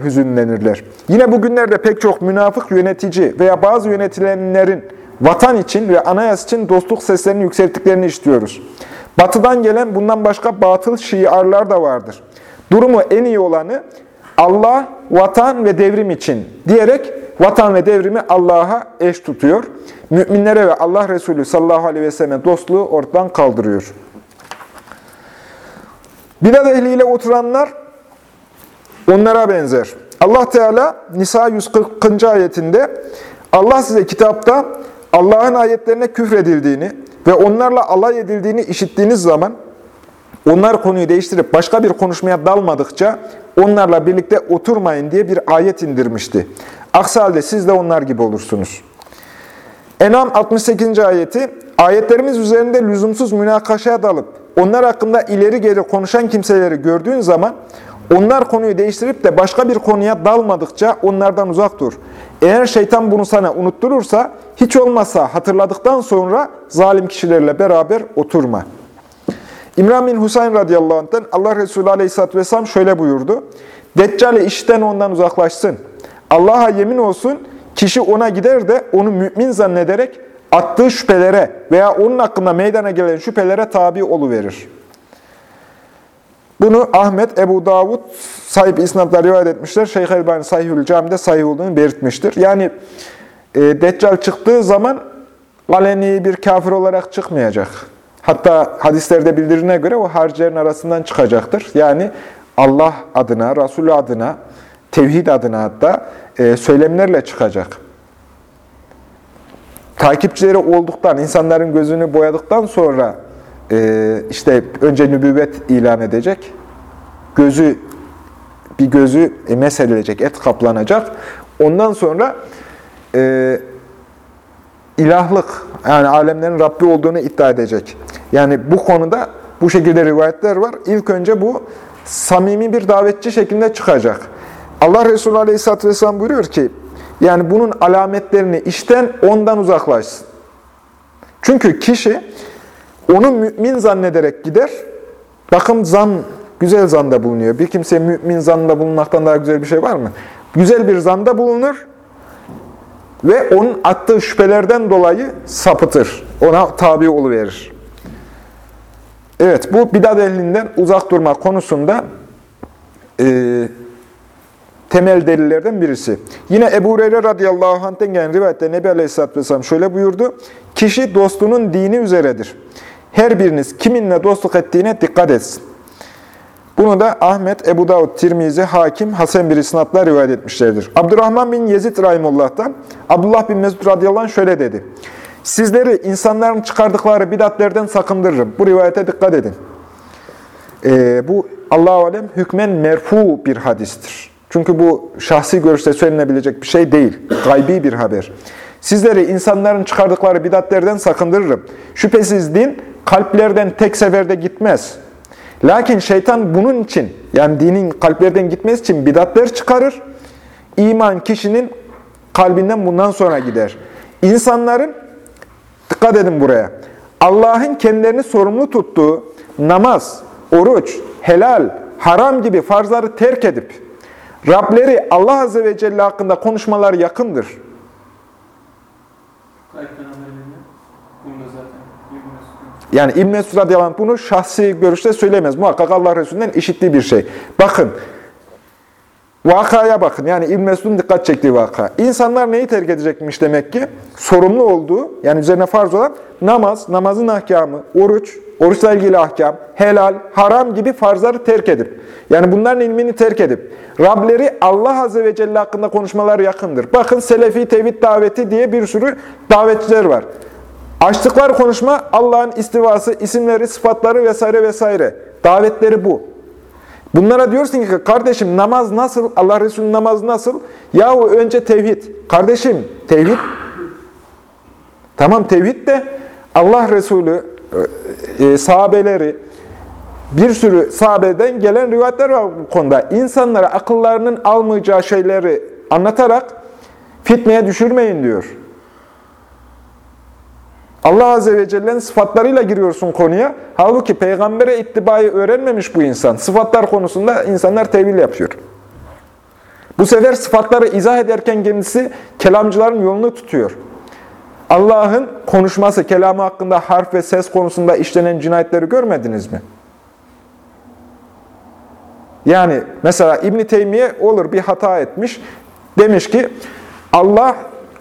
hüzünlenirler. Yine bugünlerde pek çok münafık yönetici veya bazı yönetilenlerin vatan için ve anayas için dostluk seslerini yükselttiklerini istiyoruz. Batıdan gelen bundan başka batıl şiarlar da vardır. Durumu en iyi olanı Allah, vatan ve devrim için diyerek vatan ve devrimi Allah'a eş tutuyor. Müminlere ve Allah Resulü sallallahu aleyhi ve sellem dostluğu ortadan kaldırıyor. Bidat ehliyle oturanlar onlara benzer. Allah Teala Nisa 140. ayetinde Allah size kitapta Allah'ın ayetlerine küfredildiğini ve onlarla alay edildiğini işittiğiniz zaman onlar konuyu değiştirip başka bir konuşmaya dalmadıkça onlarla birlikte oturmayın diye bir ayet indirmişti. Aksi halde siz de onlar gibi olursunuz. Enam 68. ayeti, ayetlerimiz üzerinde lüzumsuz münakaşaya dalıp onlar hakkında ileri geri konuşan kimseleri gördüğün zaman onlar konuyu değiştirip de başka bir konuya dalmadıkça onlardan uzak dur. Eğer şeytan bunu sana unutturursa hiç olmazsa hatırladıktan sonra zalim kişilerle beraber oturma. İmran bin Husayn radıyallahu anh'tan Allah Resulü aleyhisselatü vesselam şöyle buyurdu. Deccali işten ondan uzaklaşsın. Allah'a yemin olsun kişi ona gider de onu mümin zannederek attığı şüphelere veya onun hakkında meydana gelen şüphelere tabi oluverir. Bunu Ahmet, Ebu Davud sahip isnatla rivayet etmişler. Şeyh Elbani Sahihül Cami'de sahih olduğunu belirtmiştir. Yani e, Deccal çıktığı zaman aleni bir kafir olarak çıkmayacak. Hatta hadislerde bildirine göre o harcilerin arasından çıkacaktır. Yani Allah adına, Resulü adına, tevhid adına hatta e, söylemlerle çıkacak. Takipçileri olduktan, insanların gözünü boyadıktan sonra e, işte önce nübüvvet ilan edecek. Gözü, bir gözü e, et kaplanacak. Ondan sonra e, ilahlık, yani alemlerin Rabbi olduğunu iddia edecek. Yani bu konuda bu şekilde rivayetler var. İlk önce bu samimi bir davetçi şeklinde çıkacak. Allah Resulü Aleyhisselatü Vesselam buyuruyor ki, yani bunun alametlerini işten ondan uzaklaşsın. Çünkü kişi onu mümin zannederek gider. Bakın zan, güzel zanda bulunuyor. Bir kimse mümin zanda bulunmaktan daha güzel bir şey var mı? Güzel bir zanda bulunur ve onun attığı şüphelerden dolayı sapıtır. Ona tabi oluverir. Evet, bu bidat ehlinden uzak durma konusunda e, temel delillerden birisi. Yine Ebu Hureyre radıyallahu anh'ten gelen rivayette Nebi Aleyhisselatü Vesselam şöyle buyurdu. Kişi dostunun dini üzeredir. Her biriniz kiminle dostluk ettiğine dikkat etsin. Bunu da Ahmet, Ebu Davud, Tirmizi, Hakim, Hasan bir isnatla rivayet etmişlerdir. Abdurrahman bin Yezid Rahimullah'tan Abdullah bin Mesud radıyallahu anh şöyle dedi. Sizleri insanların çıkardıkları bidatlerden sakındırırım. Bu rivayete dikkat edin. Ee, bu Allah-u Alem hükmen merfu bir hadistir. Çünkü bu şahsi görüşte söylenebilecek bir şey değil. Gaybi bir haber. Sizleri insanların çıkardıkları bidatlerden sakındırırım. Şüphesiz din kalplerden tek seferde gitmez. Lakin şeytan bunun için, yani dinin kalplerden gitmesi için bidatler çıkarır. İman kişinin kalbinden bundan sonra gider. İnsanların, dikkat edin buraya, Allah'ın kendilerini sorumlu tuttuğu namaz, oruç, helal, haram gibi farzları terk edip, Rableri Allah Azze ve Celle hakkında konuşmalar yakındır. Yani İbn-i Mesud radıyallahu bunu şahsi görüşte söylemez. Muhakkak Allah Resulü'nden işittiği bir şey. Bakın, vakaya bakın. Yani İbn-i Mesud'un dikkat çektiği vaka. İnsanlar neyi terk edecekmiş demek ki? Sorumlu olduğu, yani üzerine farz olan namaz, namazın ahkamı, oruç, oruçla ilgili ahkam, helal, haram gibi farzları terk edip, yani bunların ilmini terk edip, Rableri Allah Azze ve Celle hakkında konuşmalar yakındır. Bakın Selefi Tevhid Daveti diye bir sürü davetçiler var. Açtıkları konuşma Allah'ın istivası, isimleri, sıfatları vesaire vesaire. Davetleri bu. Bunlara diyorsun ki kardeşim namaz nasıl? Allah Resulü'nün namazı nasıl? Yahu önce tevhid. Kardeşim tevhid. Tamam tevhid de Allah Resulü, e, e, sahabeleri, bir sürü sahabeden gelen rivayetler var bu konuda. İnsanlara akıllarının almayacağı şeyleri anlatarak fitneye düşürmeyin diyor. Allah Azze ve Celle'nin sıfatlarıyla giriyorsun konuya. Halbuki peygambere ittibayı öğrenmemiş bu insan. Sıfatlar konusunda insanlar tevil yapıyor. Bu sefer sıfatları izah ederken kendisi kelamcıların yolunu tutuyor. Allah'ın konuşması, kelamı hakkında harf ve ses konusunda işlenen cinayetleri görmediniz mi? Yani mesela İbn Teymiye olur bir hata etmiş. Demiş ki Allah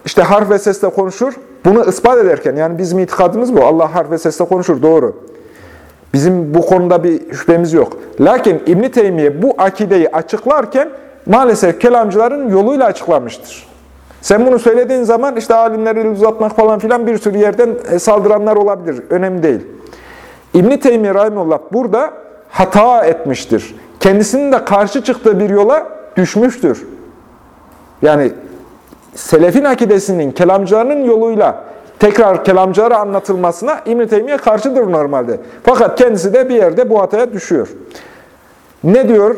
işte harf ve sesle konuşur. Bunu ispat ederken, yani bizim itikadımız bu. Allah harf ve sesle konuşur, doğru. Bizim bu konuda bir şüphemiz yok. Lakin İbn-i Teymiye bu akideyi açıklarken maalesef kelamcıların yoluyla açıklamıştır. Sen bunu söylediğin zaman işte alimleri uzatmak falan filan bir sürü yerden e, saldıranlar olabilir. Önemli değil. İbn-i Teymiye Rahimullah burada hata etmiştir. Kendisinin de karşı çıktığı bir yola düşmüştür. Yani selefin akidesinin kelamcılarının yoluyla tekrar kelamcılara anlatılmasına İbn-i Teymiye karşıdır normalde. Fakat kendisi de bir yerde bu hataya düşüyor. Ne diyor?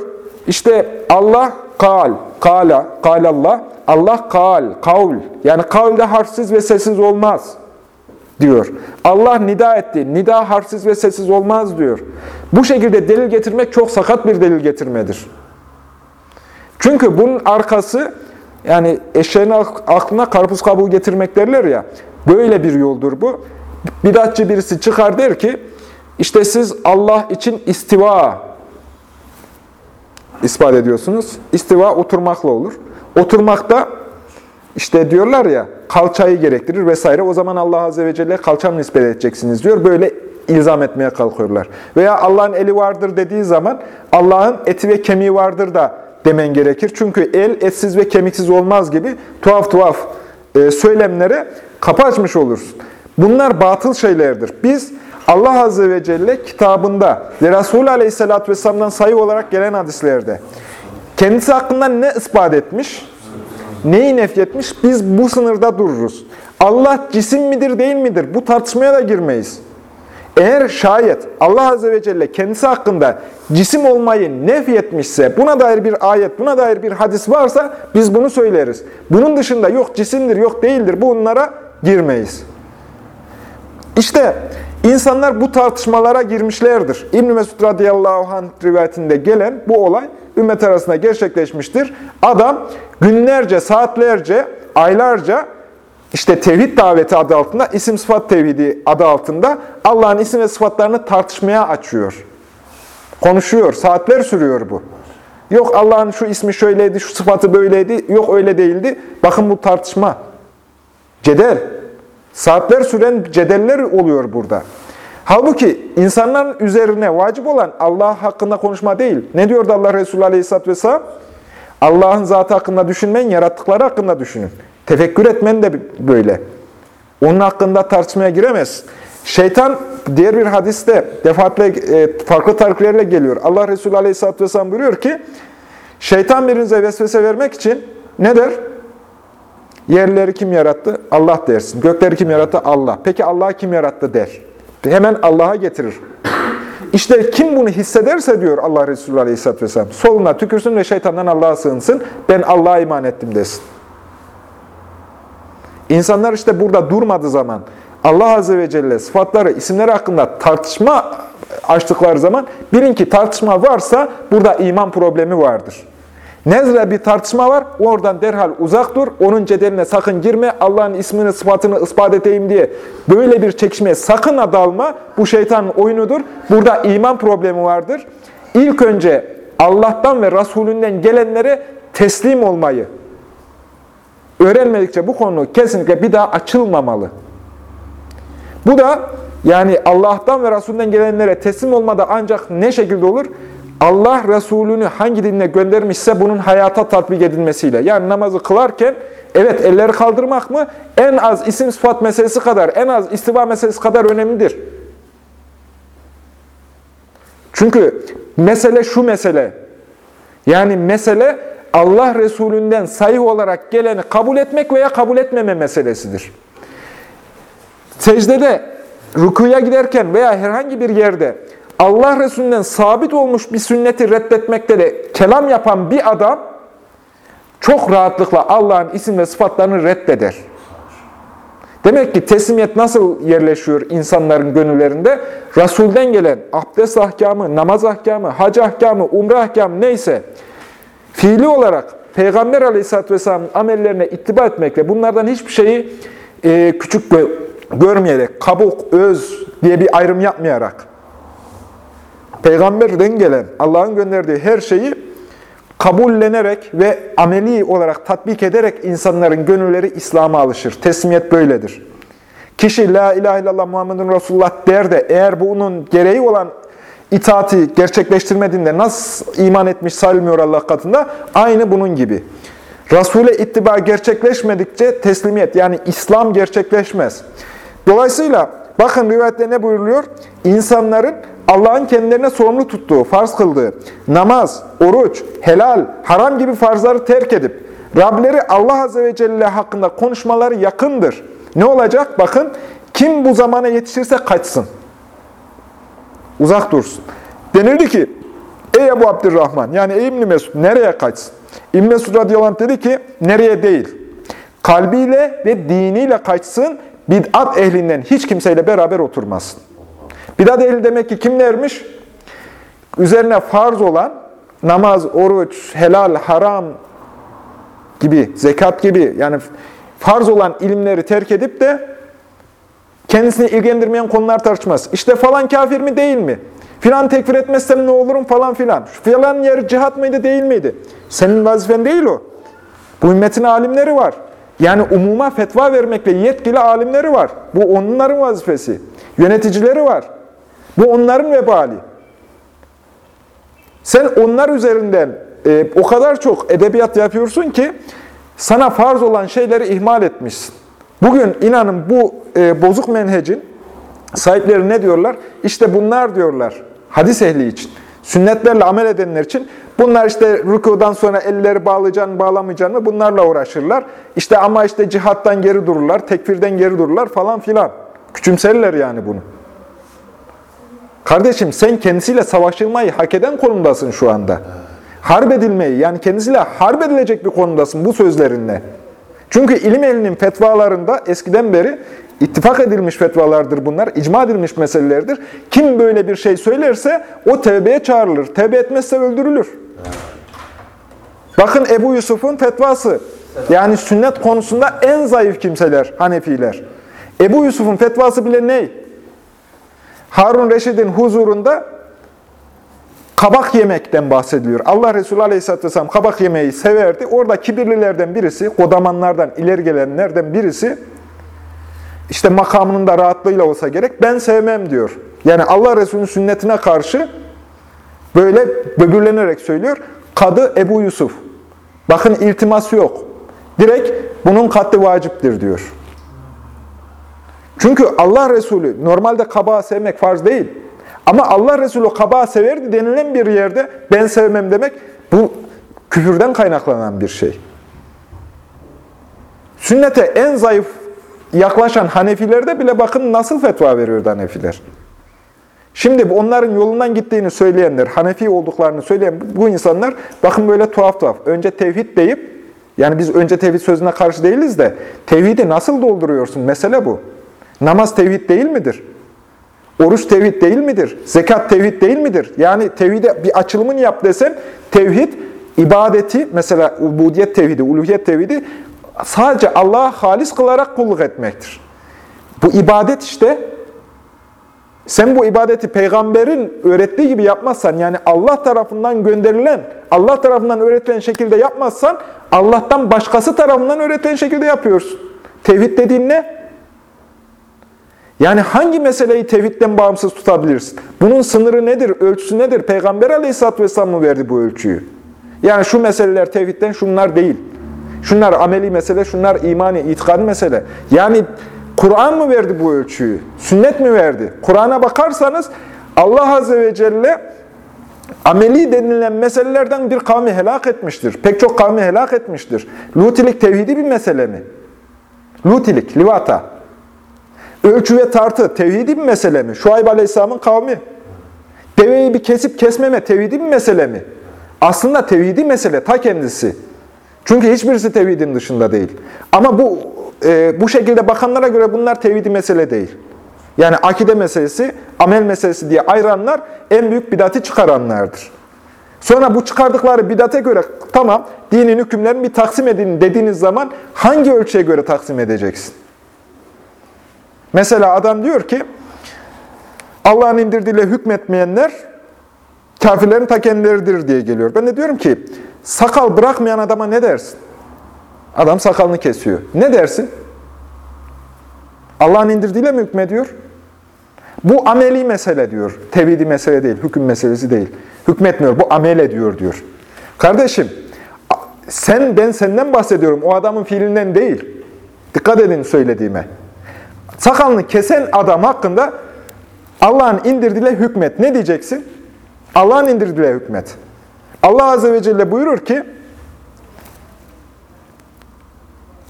İşte Allah kal, kala, kalallah, Allah kal, kavl. Yani kavlde harfsiz ve sessiz olmaz diyor. Allah nida etti, nida harfsiz ve sessiz olmaz diyor. Bu şekilde delil getirmek çok sakat bir delil getirmedir. Çünkü bunun arkası yani eşeğin aklına karpuz kabuğu getirmek derler ya. Böyle bir yoldur bu. Bidatçı birisi çıkar der ki, işte siz Allah için istiva ispat ediyorsunuz. İstiva oturmakla olur. Oturmakta işte diyorlar ya kalçayı gerektirir vesaire. O zaman Allah Azze ve Celle kalçam nispet edeceksiniz diyor. Böyle ilzam etmeye kalkıyorlar. Veya Allah'ın eli vardır dediği zaman Allah'ın eti ve kemiği vardır da demen gerekir. Çünkü el etsiz ve kemiksiz olmaz gibi tuhaf tuhaf e, söylemlere kapı açmış olursun. Bunlar batıl şeylerdir. Biz Allah Azze ve Celle kitabında ve Resulü Aleyhisselatü Vesselam'dan sayı olarak gelen hadislerde kendisi hakkında ne ispat etmiş, neyi nefyetmiş biz bu sınırda dururuz. Allah cisim midir değil midir bu tartışmaya da girmeyiz. Eğer şayet Allah Azze ve Celle kendisi hakkında cisim olmayı nefyetmişse, buna dair bir ayet, buna dair bir hadis varsa biz bunu söyleriz. Bunun dışında yok cisimdir, yok değildir bunlara girmeyiz. İşte insanlar bu tartışmalara girmişlerdir. İbn-i Mesud radıyallahu anh rivayetinde gelen bu olay ümmet arasında gerçekleşmiştir. Adam günlerce, saatlerce, aylarca işte tevhid daveti adı altında, isim sıfat tevhidi adı altında Allah'ın isim ve sıfatlarını tartışmaya açıyor. Konuşuyor, saatler sürüyor bu. Yok Allah'ın şu ismi şöyleydi, şu sıfatı böyleydi, yok öyle değildi. Bakın bu tartışma. Cedel. Saatler süren cedeller oluyor burada. Halbuki insanların üzerine vacip olan Allah hakkında konuşma değil. Ne diyordu Allah Resulü Aleyhisselatü Vesselam? Allah'ın zatı hakkında düşünmeyin, yarattıkları hakkında düşünün. Tefekkür etmen de böyle. Onun hakkında tartışmaya giremez. Şeytan diğer bir hadiste defaatle e, farklı tariflerle geliyor. Allah Resulü Aleyhisselatü Vesselam buyuruyor ki, şeytan birinize vesvese vermek için ne der? Yerleri kim yarattı? Allah dersin. Gökleri kim yarattı? Allah. Peki Allah'ı kim yarattı der. Hemen Allah'a getirir. İşte kim bunu hissederse diyor Allah Resulü Aleyhisselatü Vesselam, soluna tükürsün ve şeytandan Allah'a sığınsın, ben Allah'a iman ettim desin. İnsanlar işte burada durmadığı zaman, Allah Azze ve Celle sıfatları, isimleri hakkında tartışma açtıkları zaman, bilin ki tartışma varsa burada iman problemi vardır. Nezle bir tartışma var, oradan derhal uzak dur, onun cedeline sakın girme, Allah'ın ismini, sıfatını ispat edeyim diye böyle bir çekişmeye sakın dalma, bu şeytanın oyunudur. Burada iman problemi vardır. İlk önce Allah'tan ve Resulünden gelenlere teslim olmayı öğrenmedikçe bu konu kesinlikle bir daha açılmamalı. Bu da yani Allah'tan ve Resulünden gelenlere teslim olmada ancak ne şekilde olur? Allah Resulünü hangi dinle göndermişse bunun hayata tatbik edilmesiyle. Yani namazı kılarken evet elleri kaldırmak mı? En az isim sıfat meselesi kadar, en az istiva meselesi kadar önemlidir. Çünkü mesele şu mesele. Yani mesele Allah Resulünden sayı olarak geleni kabul etmek veya kabul etmeme meselesidir. Secdede, rükuya giderken veya herhangi bir yerde Allah Resulü'nden sabit olmuş bir sünneti reddetmekte de kelam yapan bir adam çok rahatlıkla Allah'ın isim ve sıfatlarını reddeder. Demek ki teslimiyet nasıl yerleşiyor insanların gönüllerinde? Resul'den gelen abdest ahkamı, namaz ahkamı, hac ahkamı, umre ahkamı neyse fiili olarak Peygamber aleyhisselatü vesselamın amellerine ittiba etmekle bunlardan hiçbir şeyi e, küçük gö görmeyerek, kabuk, öz diye bir ayrım yapmayarak peygamberden gelen, Allah'ın gönderdiği her şeyi kabullenerek ve ameli olarak tatbik ederek insanların gönülleri İslam'a alışır. Teslimiyet böyledir. Kişi La ilahe illallah Muhammedun Resulullah der de eğer bunun gereği olan itaati gerçekleştirmediğinde nasıl iman etmiş sayılmıyor Allah katında? Aynı bunun gibi. Resul'e ittiba gerçekleşmedikçe teslimiyet yani İslam gerçekleşmez. Dolayısıyla bakın rivayette ne buyuruluyor? İnsanların Allah'ın kendilerine sorumlu tuttuğu, farz kıldığı namaz, oruç, helal, haram gibi farzları terk edip Rableri Allah Azze ve Celle hakkında konuşmaları yakındır. Ne olacak? Bakın kim bu zamana yetişirse kaçsın. Uzak dursun. Denildi ki ey Ebu Abdurrahman yani ey İbni Mesud nereye kaçsın? İbni Mesud radıyallahu anh dedi ki nereye değil. Kalbiyle ve diniyle kaçsın bid'at ehlinden hiç kimseyle beraber oturmasın. Bidat ehli demek ki kimlermiş? Üzerine farz olan namaz, oruç, helal, haram gibi, zekat gibi yani farz olan ilimleri terk edip de kendisini ilgilendirmeyen konular tartışmaz. İşte falan kafir mi değil mi? Filan tekfir etmezsem ne olurum falan filan. Filan yer cihat mıydı değil miydi? Senin vazifen değil o. Bu ümmetin alimleri var. Yani umuma fetva vermekle yetkili alimleri var. Bu onların vazifesi. Yöneticileri var. Bu onların vebali. Sen onlar üzerinden e, o kadar çok edebiyat yapıyorsun ki sana farz olan şeyleri ihmal etmişsin. Bugün inanın bu e, bozuk menhecin sahipleri ne diyorlar? İşte bunlar diyorlar hadis ehli için. Sünnetlerle amel edenler için bunlar işte rükudan sonra elleri bağlayacağını bağlamayacağını bunlarla uğraşırlar. İşte ama işte cihattan geri dururlar, tekfirden geri dururlar falan filan. Küçümserler yani bunu. Kardeşim sen kendisiyle savaşılmayı hak eden konumdasın şu anda. Harp edilmeyi yani kendisiyle harp edilecek bir konumdasın bu sözlerinle. Çünkü ilim elinin fetvalarında eskiden beri ittifak edilmiş fetvalardır bunlar, icma edilmiş meselelerdir. Kim böyle bir şey söylerse o tevbeye çağrılır. Tevbe etmezse öldürülür. Bakın Ebu Yusuf'un fetvası. Yani sünnet konusunda en zayıf kimseler, Hanefiler. Ebu Yusuf'un fetvası bile ne? Harun Reşid'in huzurunda kabak yemekten bahsediliyor. Allah Resulü Aleyhisselatü Vesselam kabak yemeği severdi. Orada kibirlilerden birisi, kodamanlardan, ileri gelenlerden birisi, işte makamının da rahatlığıyla olsa gerek, ben sevmem diyor. Yani Allah Resulü'nün sünnetine karşı böyle böbürlenerek söylüyor. Kadı Ebu Yusuf. Bakın iltimas yok. Direkt bunun katli vaciptir diyor. Çünkü Allah Resulü normalde kabağı sevmek farz değil. Ama Allah Resulü kabağı severdi denilen bir yerde ben sevmem demek bu küfürden kaynaklanan bir şey. Sünnete en zayıf yaklaşan Hanefilerde bile bakın nasıl fetva veriyordu Hanefiler. Şimdi onların yolundan gittiğini söyleyenler, Hanefi olduklarını söyleyen bu insanlar bakın böyle tuhaf tuhaf. Önce tevhid deyip, yani biz önce tevhid sözüne karşı değiliz de, tevhidi nasıl dolduruyorsun? Mesele bu. Namaz tevhid değil midir? Oruç tevhid değil midir? Zekat tevhid değil midir? Yani tevhide bir açılımını yap desen, tevhid, ibadeti, mesela ubudiyet tevhidi, uluhiyet tevhidi, sadece Allah'a halis kılarak kulluk etmektir. Bu ibadet işte, sen bu ibadeti peygamberin öğrettiği gibi yapmazsan, yani Allah tarafından gönderilen, Allah tarafından öğretilen şekilde yapmazsan, Allah'tan başkası tarafından öğretilen şekilde yapıyorsun. Tevhid dediğin ne? Yani hangi meseleyi tevhidden bağımsız tutabilirsin? Bunun sınırı nedir, ölçüsü nedir? Peygamber aleyhisselatü vesselam mı verdi bu ölçüyü? Yani şu meseleler tevhidden şunlar değil. Şunlar ameli mesele, şunlar imani, itikadi mesele. Yani Kur'an mı verdi bu ölçüyü? Sünnet mi verdi? Kur'an'a bakarsanız Allah Azze ve Celle ameli denilen meselelerden bir kavmi helak etmiştir. Pek çok kavmi helak etmiştir. Lutilik tevhidi bir mesele mi? Lutilik, livata. Ölçü ve tartı tevhidi bir mesele mi? Şuayb Aleyhisselam'ın kavmi. Deveyi bir kesip kesmeme tevhidi bir mesele mi? Aslında tevhidi mesele ta kendisi. Çünkü hiçbirisi tevhidin dışında değil. Ama bu e, bu şekilde bakanlara göre bunlar tevhidi mesele değil. Yani akide meselesi, amel meselesi diye ayıranlar en büyük bidati çıkaranlardır. Sonra bu çıkardıkları bidate göre tamam dinin hükümlerini bir taksim edin dediğiniz zaman hangi ölçüye göre taksim edeceksin? Mesela adam diyor ki Allah'ın indirdiğiyle hükmetmeyenler kafirlerin ta kendileridir diye geliyor. Ben de diyorum ki sakal bırakmayan adama ne dersin? Adam sakalını kesiyor. Ne dersin? Allah'ın indirdiğiyle mi hükmediyor? Bu ameli mesele diyor. Tevhidi mesele değil, hüküm meselesi değil. Hükmetmiyor, bu amel ediyor diyor. Kardeşim, sen ben senden bahsediyorum, o adamın fiilinden değil. Dikkat edin söylediğime. Sakalını kesen adam hakkında Allah'ın indirdiğiyle hükmet. Ne diyeceksin? Allah'ın indirdiğiyle hükmet. Allah Azze ve Celle buyurur ki,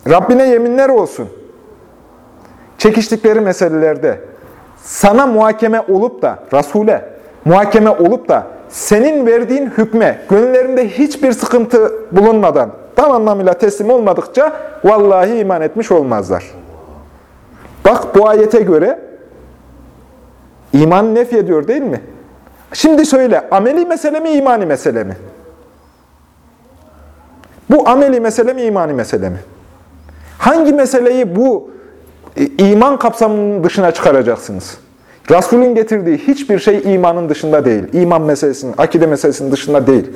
Rabbine yeminler olsun. Çekiştikleri meselelerde sana muhakeme olup da, Resul'e muhakeme olup da senin verdiğin hükme, gönüllerinde hiçbir sıkıntı bulunmadan tam anlamıyla teslim olmadıkça vallahi iman etmiş olmazlar. Bak bu ayete göre iman nef ediyor değil mi? Şimdi söyle, ameli mesele mi, imani mesele mi? Bu ameli mesele mi, imani mesele mi? Hangi meseleyi bu e, iman kapsamının dışına çıkaracaksınız? Resulün getirdiği hiçbir şey imanın dışında değil. İman meselesinin, akide meselesinin dışında değil.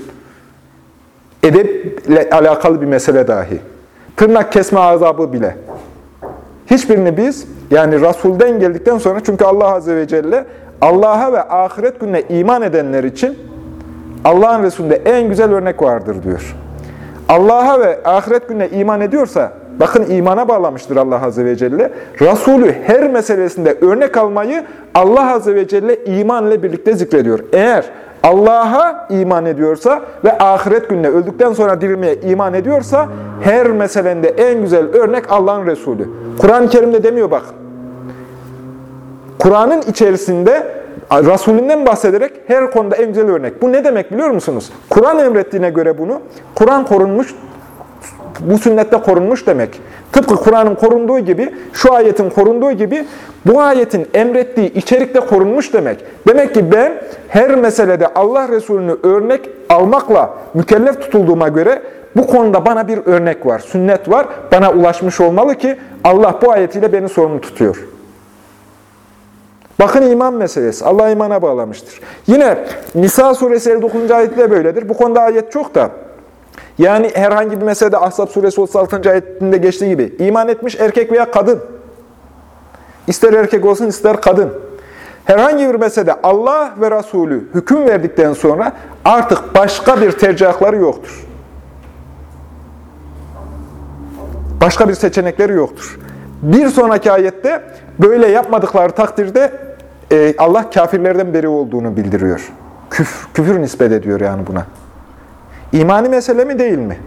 Edeple alakalı bir mesele dahi. Tırnak kesme azabı bile. Hiçbirini biz, yani Resul'den geldikten sonra, çünkü Allah Azze ve Celle, Allah'a ve ahiret gününe iman edenler için Allah'ın Resulü'nde en güzel örnek vardır diyor. Allah'a ve ahiret gününe iman ediyorsa, bakın imana bağlamıştır Allah Azze ve Celle. Resulü her meselesinde örnek almayı Allah Azze ve Celle iman ile birlikte zikrediyor. Eğer Allah'a iman ediyorsa ve ahiret gününe öldükten sonra dirilmeye iman ediyorsa her meselende en güzel örnek Allah'ın Resulü. Kur'an-ı Kerim'de demiyor bak. Kur'an'ın içerisinde Resulünden bahsederek her konuda en güzel örnek. Bu ne demek biliyor musunuz? Kur'an emrettiğine göre bunu, Kur'an korunmuş, bu sünnette korunmuş demek. Tıpkı Kur'an'ın korunduğu gibi, şu ayetin korunduğu gibi bu ayetin emrettiği içerikte korunmuş demek. Demek ki ben her meselede Allah Resulü'nü örnek almakla mükellef tutulduğuma göre bu konuda bana bir örnek var, sünnet var. Bana ulaşmış olmalı ki Allah bu ayetiyle beni sorumlu tutuyor. Bakın iman meselesi. Allah imana bağlamıştır. Yine Nisa suresi 59. ayette böyledir. Bu konuda ayet çok da. Yani herhangi bir meselede Ahzab suresi 36. ayetinde geçtiği gibi iman etmiş erkek veya kadın. İster erkek olsun ister kadın. Herhangi bir meselede Allah ve Resulü hüküm verdikten sonra artık başka bir tercihakları yoktur. Başka bir seçenekleri yoktur. Bir sonraki ayette böyle yapmadıkları takdirde e, Allah kafirlerden beri olduğunu bildiriyor. Küf, küfür nispet ediyor yani buna. İmani mesele mi değil mi?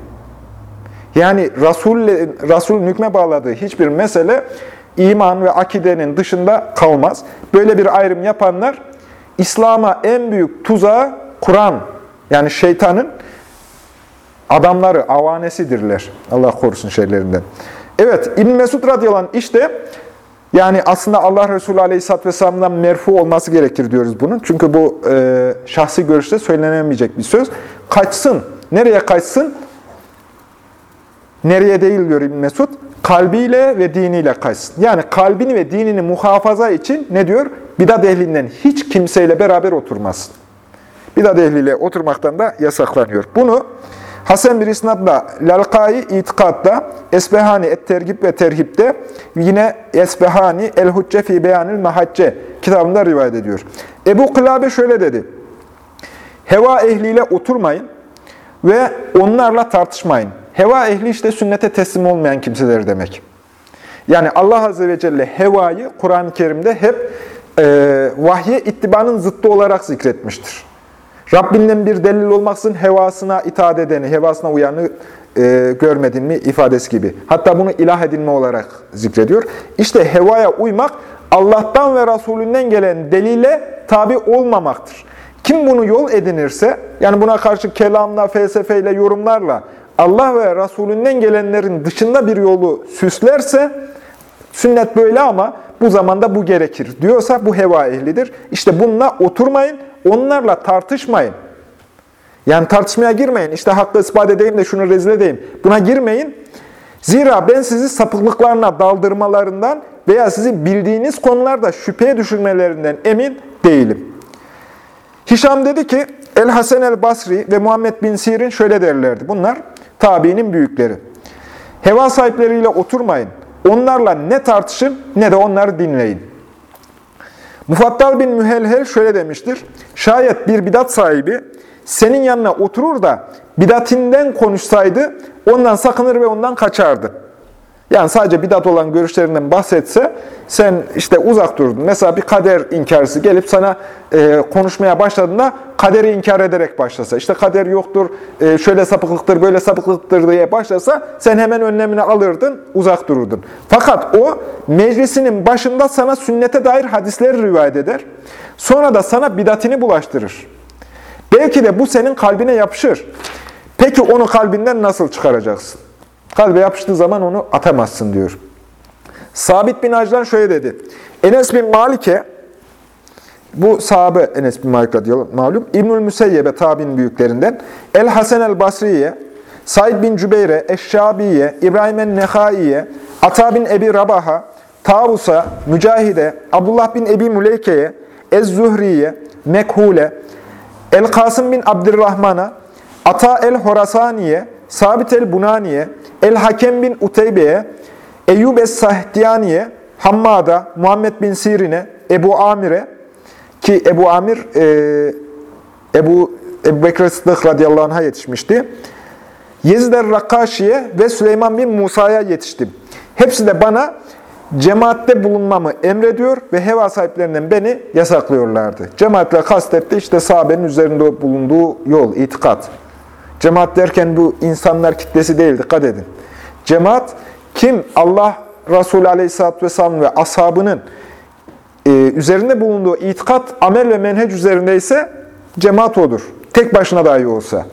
Yani Resul, Resul'ün hükme bağladığı hiçbir mesele iman ve akidenin dışında kalmaz. Böyle bir ayrım yapanlar İslam'a en büyük tuzağı Kur'an, yani şeytanın adamları, avanesidirler. Allah korusun şeylerinden. Evet, İbn Mesud radıyallahu anh işte yani aslında Allah Resulü Aleyhisselatü Vesselam'dan merfu olması gerekir diyoruz bunun. Çünkü bu e, şahsi görüşte söylenemeyecek bir söz. Kaçsın. Nereye kaçsın? Nereye değil diyor İbn Mesud? Kalbiyle ve diniyle kaçsın. Yani kalbini ve dinini muhafaza için ne diyor? Bidat ehlinden hiç kimseyle beraber oturmasın. Bidat ehliyle oturmaktan da yasaklanıyor. Bunu Hasan bir isnadla Lalkai itikatta, Esbehani et-tergib ve terhipte, yine Esbehani el-Hucce fi beyanil mahacce kitabında rivayet ediyor. Ebu Kılabe şöyle dedi. Heva ehliyle oturmayın ve onlarla tartışmayın. Heva ehli işte sünnete teslim olmayan kimseler demek. Yani Allah Azze ve Celle hevayı Kur'an-ı Kerim'de hep e, vahye ittibanın zıttı olarak zikretmiştir. Rabbinden bir delil olmaksın hevasına itaat edeni, hevasına uyanı e, görmedin mi ifadesi gibi. Hatta bunu ilah edinme olarak zikrediyor. İşte hevaya uymak Allah'tan ve Resulünden gelen delile tabi olmamaktır. Kim bunu yol edinirse, yani buna karşı kelamla, felsefeyle, yorumlarla Allah ve Resulünden gelenlerin dışında bir yolu süslerse, sünnet böyle ama bu zamanda bu gerekir diyorsa bu heva ehlidir. İşte bununla oturmayın, onlarla tartışmayın. Yani tartışmaya girmeyin. İşte hakkı ispat edeyim de şunu rezil edeyim. Buna girmeyin. Zira ben sizi sapıklıklarına daldırmalarından veya sizi bildiğiniz konularda şüpheye düşürmelerinden emin değilim. Hişam dedi ki, El-Hasen el-Basri ve Muhammed bin Sirin şöyle derlerdi. Bunlar tabiinin büyükleri. Heva sahipleriyle oturmayın. Onlarla ne tartışın ne de onları dinleyin. Mufattal bin Mühelhel şöyle demiştir. Şayet bir bidat sahibi senin yanına oturur da bidatinden konuşsaydı ondan sakınır ve ondan kaçardı. Yani sadece bidat olan görüşlerinden bahsetse sen işte uzak durdun. Mesela bir kader inkarcısı gelip sana e, konuşmaya başladığında kaderi inkar ederek başlasa, işte kader yoktur, e, şöyle sapıklıktır, böyle sapıklıktır diye başlasa sen hemen önlemini alırdın, uzak dururdun. Fakat o meclisinin başında sana sünnete dair hadisleri rivayet eder. Sonra da sana bidatini bulaştırır. Belki de bu senin kalbine yapışır. Peki onu kalbinden nasıl çıkaracaksın? Kalbe yapıştığı zaman onu atamazsın diyor. Sabit bin Acdan şöyle dedi. Enes bin Malik'e, bu sahabe Enes bin Malik radıyallahu malum, İbnül Müseyyebe tabin büyüklerinden, El Hasan el Basri'ye, Said bin Cübeyre, Eşşabi'ye, İbrahim el-Nehai'ye, Ata bin Ebi Rabah'a, Tavus'a, Mücahide, Abdullah bin Ebi Müleyke'ye, Ez-Zuhri'ye, Mekhule, El-Kasım bin Abdurrahman'a, Ata el-Horasani'ye, Sabit el-Bunani'ye, El-Hakem bin Uteybe'ye, Eyyub es-Sahdiyani'ye, Hammada, Muhammed bin Sirin'e, Ebu Amir'e ki Ebu Amir e, Ebu, Ebu Bekir Sıddık radıyallahu anh'a yetişmişti. Yezid el-Rakkaşi'ye ve Süleyman bin Musa'ya yetiştim. Hepsi de bana cemaatte bulunmamı emrediyor ve heva sahiplerinden beni yasaklıyorlardı. Cemaatle kastetti işte sahabenin üzerinde bulunduğu yol, itikat. Cemaat derken bu insanlar kitlesi değil, dikkat edin. Cemaat kim Allah Resulü Aleyhisselatü Vesselam ve ashabının e, üzerinde bulunduğu itikat, amel ve menhec üzerindeyse cemaat odur. Tek başına dahi olsa.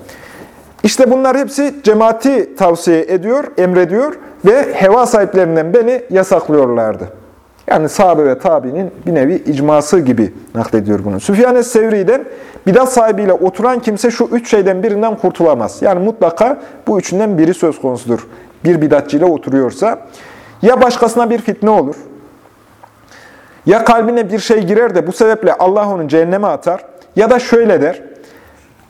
İşte bunlar hepsi cemaati tavsiye ediyor, emrediyor ve heva sahiplerinden beni yasaklıyorlardı. Yani sahabe ve tabi'nin bir nevi icması gibi naklediyor bunu. Süfyan-ı Sevri'den bidat sahibiyle oturan kimse şu üç şeyden birinden kurtulamaz. Yani mutlaka bu üçünden biri söz konusudur. Bir bidatçıyla oturuyorsa ya başkasına bir fitne olur, Ya kalbine bir şey girer de bu sebeple Allah onu cehenneme atar ya da şöyle der.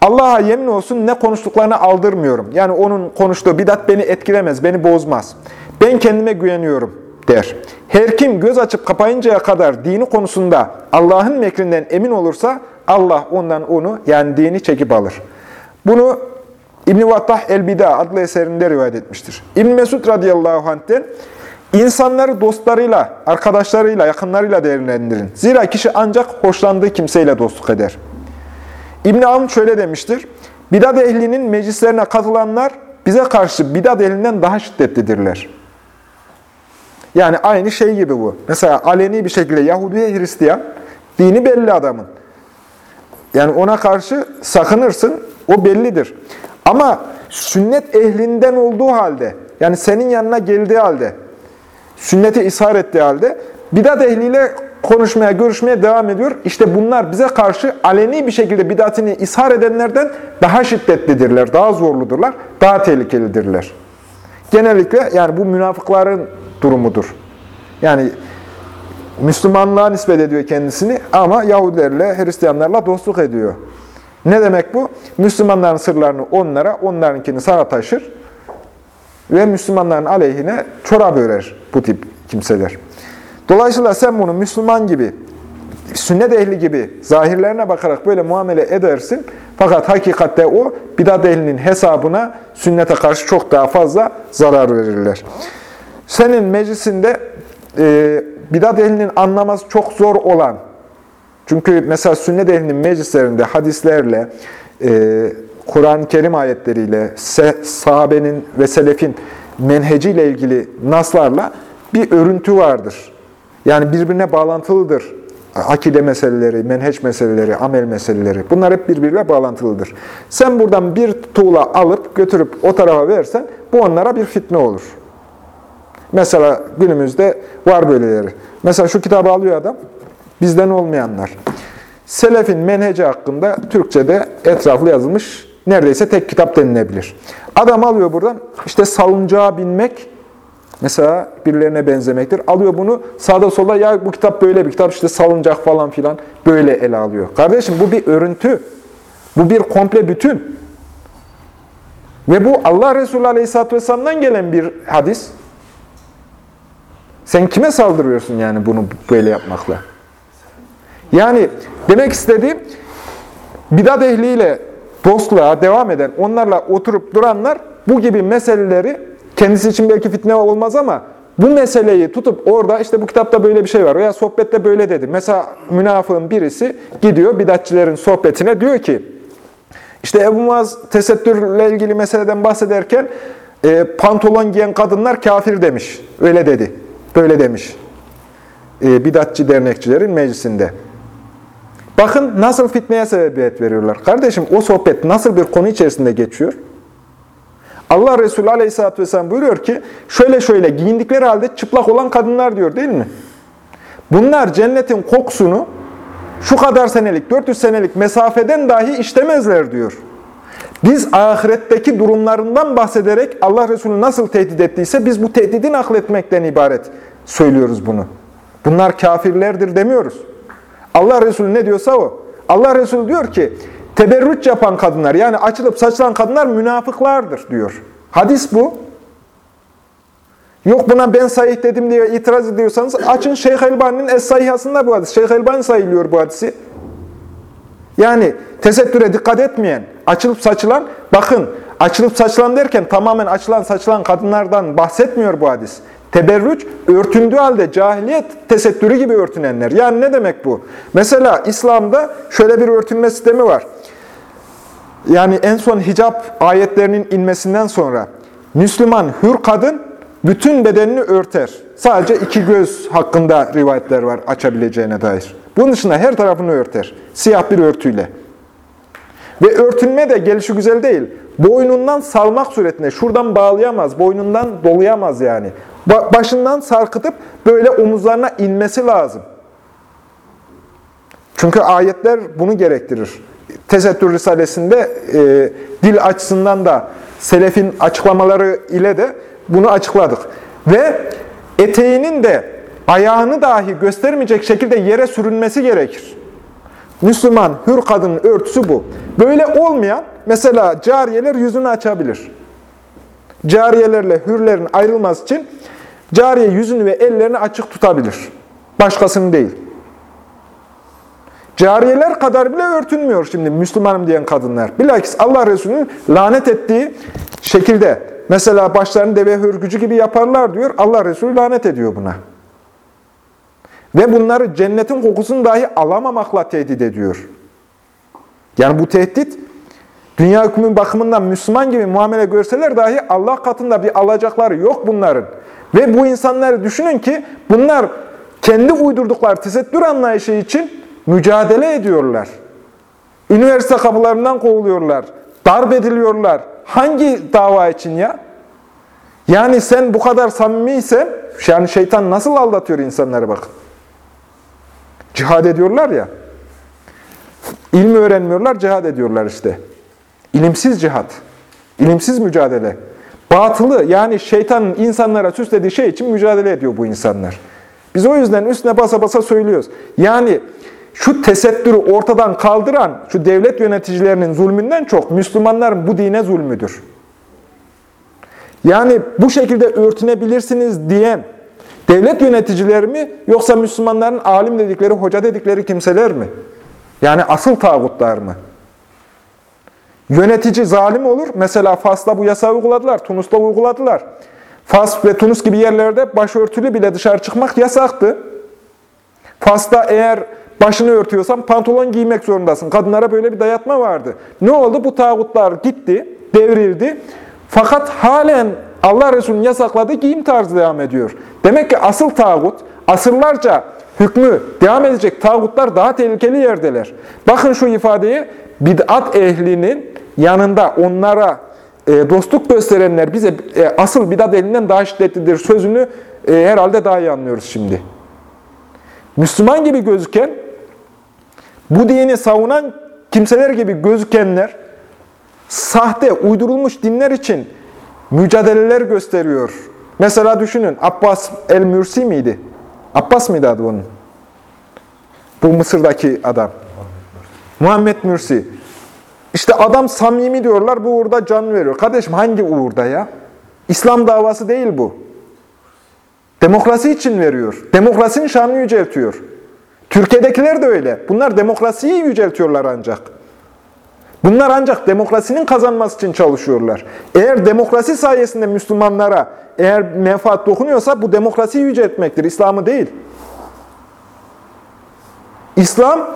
Allah'a yemin olsun ne konuştuklarını aldırmıyorum. Yani onun konuştuğu bidat beni etkilemez, beni bozmaz. Ben kendime güveniyorum der. Her kim göz açıp kapayıncaya kadar dini konusunda Allah'ın mekrinden emin olursa Allah ondan onu yani dini çekip alır. Bunu İbn-i Vattah El-Bida adlı eserinde rivayet etmiştir. ibn Mesud radıyallahu anh'ten insanları dostlarıyla, arkadaşlarıyla, yakınlarıyla değerlendirin. Zira kişi ancak hoşlandığı kimseyle dostluk eder. İbn-i şöyle demiştir. Bidat ehlinin meclislerine katılanlar bize karşı bidat ehlinden daha şiddetlidirler. Yani aynı şey gibi bu. Mesela aleni bir şekilde Yahudi ve Hristiyan, dini belli adamın. Yani ona karşı sakınırsın, o bellidir. Ama sünnet ehlinden olduğu halde, yani senin yanına geldiği halde, sünneti ishar ettiği halde, bidat ehliyle konuşmaya, görüşmeye devam ediyor. İşte bunlar bize karşı aleni bir şekilde bidatini ishar edenlerden daha şiddetlidirler, daha zorludurlar, daha tehlikelidirler. Genellikle yani bu münafıkların durumudur. Yani Müslümanlığa nispet ediyor kendisini ama Yahudilerle, Hristiyanlarla dostluk ediyor. Ne demek bu? Müslümanların sırlarını onlara, onlarınkini sana taşır ve Müslümanların aleyhine çorap örer bu tip kimseler. Dolayısıyla sen bunu Müslüman gibi, sünnet ehli gibi zahirlerine bakarak böyle muamele edersin. Fakat hakikatte o bidat ehlinin hesabına sünnete karşı çok daha fazla zarar verirler. Senin meclisinde e, bidat ehlinin anlaması çok zor olan, çünkü mesela sünnet ehlinin meclislerinde hadislerle, e, Kur'an-ı Kerim ayetleriyle, sahabenin ve selefin menheciyle ilgili naslarla bir örüntü vardır. Yani birbirine bağlantılıdır. Akide meseleleri, menheç meseleleri, amel meseleleri bunlar hep birbiriyle bağlantılıdır. Sen buradan bir tuğla alıp götürüp o tarafa versen bu onlara bir fitne olur. Mesela günümüzde var böyleleri. Mesela şu kitabı alıyor adam, bizden olmayanlar. Selefin menheci hakkında Türkçe'de etraflı yazılmış neredeyse tek kitap denilebilir. Adam alıyor buradan, işte salıncağa binmek Mesela birilerine benzemektir. Alıyor bunu sağda solda ya bu kitap böyle bir kitap işte salıncak falan filan böyle ele alıyor. Kardeşim bu bir örüntü. Bu bir komple bütün. Ve bu Allah Resulü Aleyhisselatü Vesselam'dan gelen bir hadis. Sen kime saldırıyorsun yani bunu böyle yapmakla? Yani demek istediğim bidat ehliyle dostluğa devam eden, onlarla oturup duranlar bu gibi meseleleri Kendisi için belki fitne olmaz ama bu meseleyi tutup orada işte bu kitapta böyle bir şey var veya sohbette böyle dedi. Mesela münafığın birisi gidiyor bidatçilerin sohbetine diyor ki işte Ebu Muaz tesettürle ilgili meseleden bahsederken e, pantolon giyen kadınlar kafir demiş. Öyle dedi. Böyle demiş. E, bidatçı dernekçilerin meclisinde. Bakın nasıl fitneye sebebiyet veriyorlar. Kardeşim o sohbet nasıl bir konu içerisinde geçiyor? Allah Resulü Aleyhisselatü Vesselam buyuruyor ki, şöyle şöyle giyindikleri halde çıplak olan kadınlar diyor değil mi? Bunlar cennetin kokusunu şu kadar senelik, 400 senelik mesafeden dahi işlemezler diyor. Biz ahiretteki durumlarından bahsederek Allah Resulü nasıl tehdit ettiyse biz bu tehdidin akletmekten ibaret söylüyoruz bunu. Bunlar kafirlerdir demiyoruz. Allah Resulü ne diyorsa o. Allah Resulü diyor ki, Teberrüç yapan kadınlar yani açılıp saçılan kadınlar münafıklardır diyor. Hadis bu. Yok buna ben sahih dedim diye itiraz ediyorsanız açın Şeyh Elbani'nin Es-Sahihasında bu hadis. Şeyh Elbani sayılıyor bu hadisi. Yani tesettüre dikkat etmeyen, açılıp saçılan, bakın açılıp saçılan derken tamamen açılan saçılan kadınlardan bahsetmiyor bu hadis. Teberrüç, örtündüğü halde cahiliyet tesettürü gibi örtünenler. Yani ne demek bu? Mesela İslam'da şöyle bir örtünme sistemi var. Yani en son hicap ayetlerinin inmesinden sonra Müslüman hür kadın bütün bedenini örter. Sadece iki göz hakkında rivayetler var açabileceğine dair. Bunun dışında her tarafını örter. Siyah bir örtüyle. Ve örtünme de gelişi güzel değil. Boynundan salmak suretine, şuradan bağlayamaz, boynundan dolayamaz yani. Başından sarkıtıp böyle omuzlarına inmesi lazım. Çünkü ayetler bunu gerektirir. Tesettür Risalesi'nde e, dil açısından da selefin açıklamaları ile de bunu açıkladık. Ve eteğinin de ayağını dahi göstermeyecek şekilde yere sürünmesi gerekir. Müslüman hür kadının örtüsü bu. Böyle olmayan, mesela cariyeler yüzünü açabilir. Cariyelerle hürlerin ayrılması için cariye yüzünü ve ellerini açık tutabilir. Başkasının değil. Cariyeler kadar bile örtünmüyor şimdi Müslümanım diyen kadınlar. Bilakis Allah Resulü'nün lanet ettiği şekilde. Mesela başlarını deve hürgücü gibi yaparlar diyor. Allah Resulü lanet ediyor buna. Ve bunları cennetin kokusunu dahi alamamakla tehdit ediyor. Yani bu tehdit, dünya hükmü bakımından Müslüman gibi muamele görseler dahi Allah katında bir alacakları yok bunların. Ve bu insanları düşünün ki bunlar kendi uydurdukları tesettür anlayışı için mücadele ediyorlar. Üniversite kapılarından kovuluyorlar, darp ediliyorlar. Hangi dava için ya? Yani sen bu kadar samimiysen, yani şeytan nasıl aldatıyor insanları bakın. Cihad ediyorlar ya. İlmi öğrenmiyorlar, cihad ediyorlar işte. İlimsiz cihad, ilimsiz mücadele. Batılı yani şeytanın insanlara süslediği şey için mücadele ediyor bu insanlar. Biz o yüzden üstüne basa basa söylüyoruz. Yani şu tesettürü ortadan kaldıran şu devlet yöneticilerinin zulmünden çok Müslümanların bu dine zulmüdür. Yani bu şekilde örtünebilirsiniz diyen devlet yöneticileri mi yoksa Müslümanların alim dedikleri, hoca dedikleri kimseler mi? Yani asıl tağutlar mı? Yönetici zalim olur. Mesela Fas'ta bu yasağı uyguladılar, Tunus'ta uyguladılar. Fas ve Tunus gibi yerlerde başörtülü bile dışarı çıkmak yasaktı. Fas'ta eğer başını örtüyorsan pantolon giymek zorundasın. Kadınlara böyle bir dayatma vardı. Ne oldu? Bu tağutlar gitti, devrildi. Fakat halen Allah Resulü'nün yasakladığı giyim tarzı devam ediyor. Demek ki asıl tağut, asırlarca hükmü devam edecek tağutlar daha tehlikeli yerdeler. Bakın şu ifadeyi, bid'at ehlinin yanında onlara e, dostluk gösterenler bize e, asıl bidat elinden daha şiddetlidir sözünü e, herhalde daha iyi anlıyoruz şimdi. Müslüman gibi gözüken, bu dini savunan kimseler gibi gözükenler, sahte, uydurulmuş dinler için mücadeleler gösteriyor. Mesela düşünün, Abbas el-Mürsi miydi? Abbas mıydı adı onun? Bu Mısır'daki adam. Muhammed Mürsi. İşte adam samimi diyorlar, bu uğurda can veriyor. Kardeşim hangi uğurda ya? İslam davası değil bu. Demokrasi için veriyor. Demokrasinin şanını yüceltiyor. Türkiye'dekiler de öyle. Bunlar demokrasiyi yüceltiyorlar ancak. Bunlar ancak demokrasinin kazanması için çalışıyorlar. Eğer demokrasi sayesinde Müslümanlara eğer menfaat dokunuyorsa bu demokrasiyi yüceltmektir. İslam'ı değil. İslam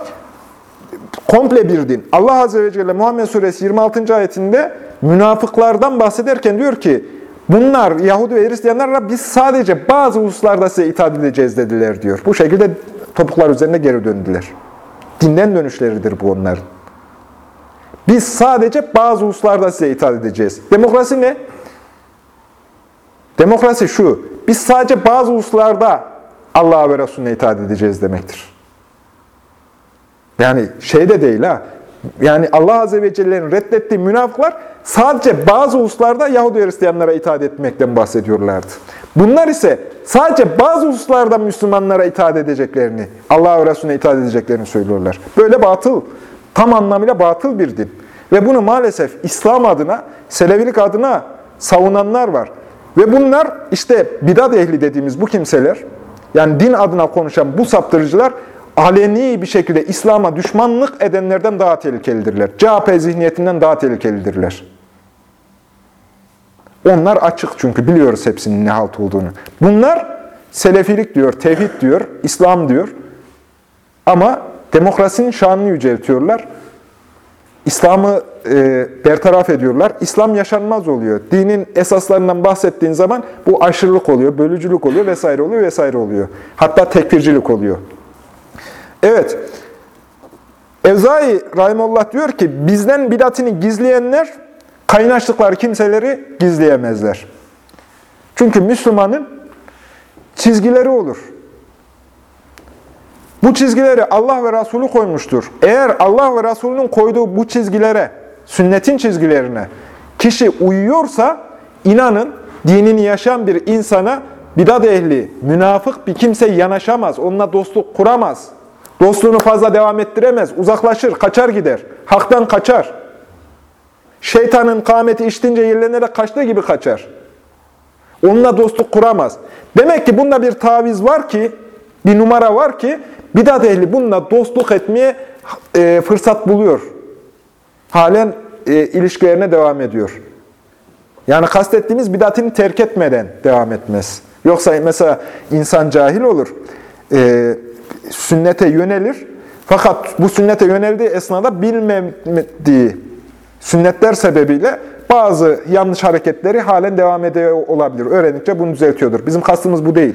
komple bir din. Allah Azze ve Celle Muhammed Suresi 26. ayetinde münafıklardan bahsederken diyor ki bunlar Yahudi ve Hristiyanlarla biz sadece bazı hususlarda size itaat edeceğiz dediler diyor. Bu şekilde topuklar üzerine geri döndüler. Dinden dönüşleridir bu onların. Biz sadece bazı hususlarda size itaat edeceğiz. Demokrasi ne? Demokrasi şu, biz sadece bazı hususlarda Allah'a ve Resulüne itaat edeceğiz demektir. Yani şey de değil ha, yani Allah Azze ve Celle'nin reddettiği münafıklar sadece bazı hususlarda Yahudi Hristiyanlara itaat etmekten bahsediyorlardı. Bunlar ise sadece bazı hususlarda Müslümanlara itaat edeceklerini, Allah ve Resulüne itaat edeceklerini söylüyorlar. Böyle batıl, tam anlamıyla batıl bir din. Ve bunu maalesef İslam adına, Selevilik adına savunanlar var. Ve bunlar işte bidat ehli dediğimiz bu kimseler, yani din adına konuşan bu saptırıcılar, aleni bir şekilde İslam'a düşmanlık edenlerden daha tehlikelidirler. CHP zihniyetinden daha tehlikelidirler. Onlar açık çünkü biliyoruz hepsinin ne halt olduğunu. Bunlar Selefilik diyor, tevhid diyor, İslam diyor. Ama demokrasinin şanını yüceltiyorlar. İslam'ı e, bertaraf ediyorlar. İslam yaşanmaz oluyor. Dinin esaslarından bahsettiğin zaman bu aşırılık oluyor, bölücülük oluyor vesaire oluyor vesaire oluyor. Hatta tekfircilik oluyor. Evet. Evzai Rahimullah diyor ki bizden bidatini gizleyenler kaynaştıkları kimseleri gizleyemezler. Çünkü Müslümanın çizgileri olur. Bu çizgileri Allah ve Resulü koymuştur. Eğer Allah ve Resulünün koyduğu bu çizgilere, sünnetin çizgilerine kişi uyuyorsa inanın dinini yaşayan bir insana bidat ehli, münafık bir kimse yanaşamaz, onunla dostluk kuramaz. Dostluğunu fazla devam ettiremez, uzaklaşır, kaçar gider, haktan kaçar. Şeytanın kâmeti içtince yerlenerek kaçtığı gibi kaçar. Onunla dostluk kuramaz. Demek ki bunda bir taviz var ki, bir numara var ki, bidat ehli bununla dostluk etmeye e, fırsat buluyor. Halen e, ilişkilerine devam ediyor. Yani kastettiğimiz bidatini terk etmeden devam etmez. Yoksa mesela insan cahil olur, e, sünnete yönelir. Fakat bu sünnete yöneldiği esnada bilmediği sünnetler sebebiyle bazı yanlış hareketleri halen devam ediyor olabilir. Öğrendikçe bunu düzeltiyordur. Bizim kastımız bu değil.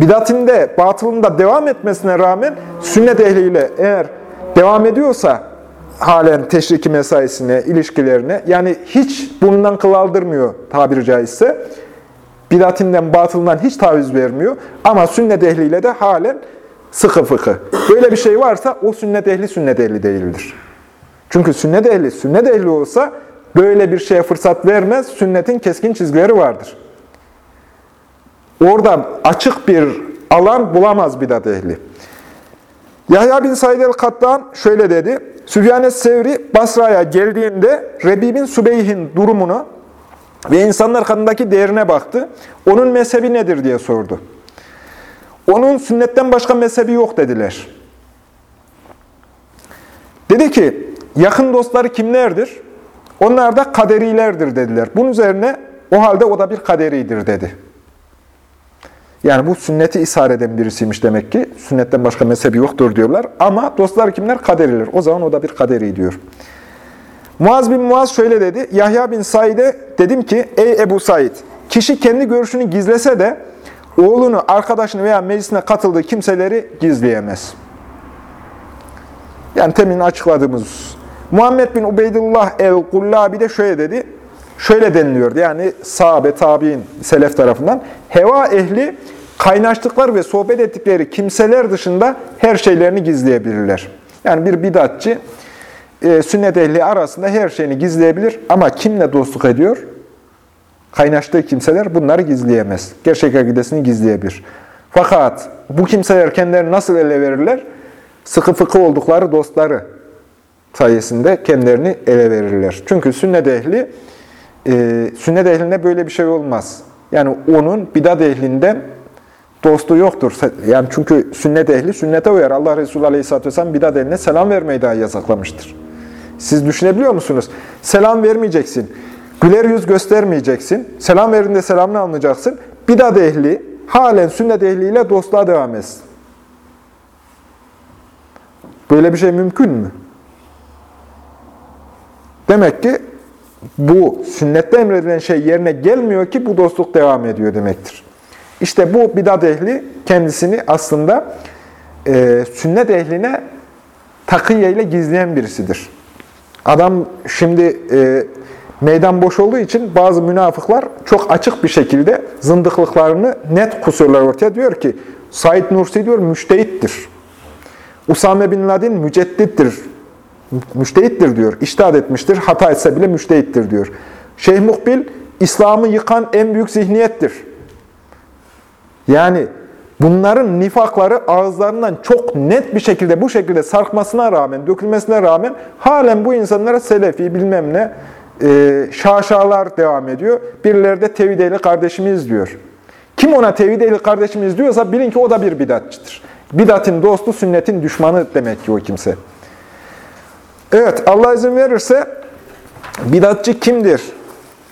Bidatinde, batılında devam etmesine rağmen sünnet ehliyle eğer devam ediyorsa halen teşriki mesaisine, ilişkilerine yani hiç bundan kıl aldırmıyor tabiri caizse. Bidatinden, batılından hiç taviz vermiyor. Ama sünnet ehliyle de halen sıkı fıkı. Böyle bir şey varsa o sünnet ehli sünnet ehli değildir. Çünkü sünnet ehli, sünnet ehli olsa böyle bir şeye fırsat vermez. Sünnetin keskin çizgileri vardır. Orada açık bir alan bulamaz bidat ehli. Yahya bin Said el-Kattan şöyle dedi. Süfyan Sevri Basra'ya geldiğinde Rebib'in Sübeyh'in durumunu ve insanlar kadındaki değerine baktı. Onun mezhebi nedir diye sordu. Onun sünnetten başka mezhebi yok dediler. Dedi ki, yakın dostları kimlerdir? Onlar da kaderilerdir dediler. Bunun üzerine o halde o da bir kaderidir dedi. Yani bu sünneti ishar eden birisiymiş demek ki. Sünnetten başka mezhebi yoktur diyorlar. Ama dostlar kimler? Kaderiler. O zaman o da bir kaderi diyor. Muaz bin Muaz şöyle dedi. Yahya bin Said'e dedim ki, ey Ebu Said, kişi kendi görüşünü gizlese de oğlunu, arkadaşını veya meclisine katıldığı kimseleri gizleyemez. Yani temin açıkladığımız Muhammed bin Ubeydullah el-Kullabi de şöyle dedi. Şöyle deniliyordu yani sahabe, tabi'in, selef tarafından. Heva ehli kaynaştıkları ve sohbet ettikleri kimseler dışında her şeylerini gizleyebilirler. Yani bir bidatçı e, sünnet ehli arasında her şeyini gizleyebilir ama kimle dostluk ediyor? Kaynaştığı kimseler bunları gizleyemez. Gerçek akidesini gizleyebilir. Fakat bu kimseler kendilerini nasıl ele verirler? Sıkı fıkı oldukları dostları sayesinde kendilerini ele verirler. Çünkü sünnet ehli, e, sünnet ehlinde böyle bir şey olmaz. Yani onun bidat ehlinden dostu yoktur. Yani çünkü sünnet ehli sünnete uyar. Allah Resulü Aleyhisselatü Vesselam bidat ehline selam vermeyi daha yasaklamıştır. Siz düşünebiliyor musunuz? Selam vermeyeceksin. Güler yüz göstermeyeceksin. Selam verdiğinde selamını almayacaksın. Bidat ehli halen sünnet ehliyle dostluğa devam etsin. Böyle bir şey mümkün mü? Demek ki bu sünnette emredilen şey yerine gelmiyor ki bu dostluk devam ediyor demektir. İşte bu bidat ehli kendisini aslında e, sünnet ehline takiye gizleyen birisidir. Adam şimdi e, meydan boş olduğu için bazı münafıklar çok açık bir şekilde zındıklıklarını net kusurlar ortaya diyor ki Said Nursi diyor müştehittir. Usame bin Laden müceddittir. Müştehittir diyor. İçtihat etmiştir. Hata etse bile müştehittir diyor. Şeyh Muhbil, İslam'ı yıkan en büyük zihniyettir. Yani bunların nifakları ağızlarından çok net bir şekilde bu şekilde sarkmasına rağmen, dökülmesine rağmen halen bu insanlara selefi bilmem ne e, şaşalar devam ediyor. Birileri de tevhid ehli kardeşimiz diyor. Kim ona tevhid ehli kardeşimiz diyorsa bilin ki o da bir bidatçıdır. Bidatın dostu, sünnetin düşmanı demek ki o kimse. Evet, Allah izin verirse bidatçı kimdir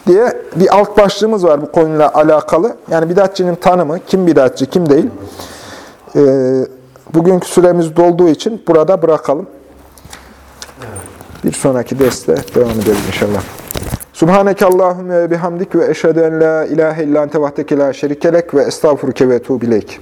diye bir alt başlığımız var bu konuyla alakalı. Yani bidatçının tanımı, kim bidatçı, kim değil. Ee, bugünkü süremiz dolduğu için burada bırakalım. Bir sonraki derste devam edelim inşallah. Subhaneke Allahümme ve bihamdik ve eşhedü en la ilahe illa ente vahdeke la şerikelek ve estağfuruke ve etubileyk.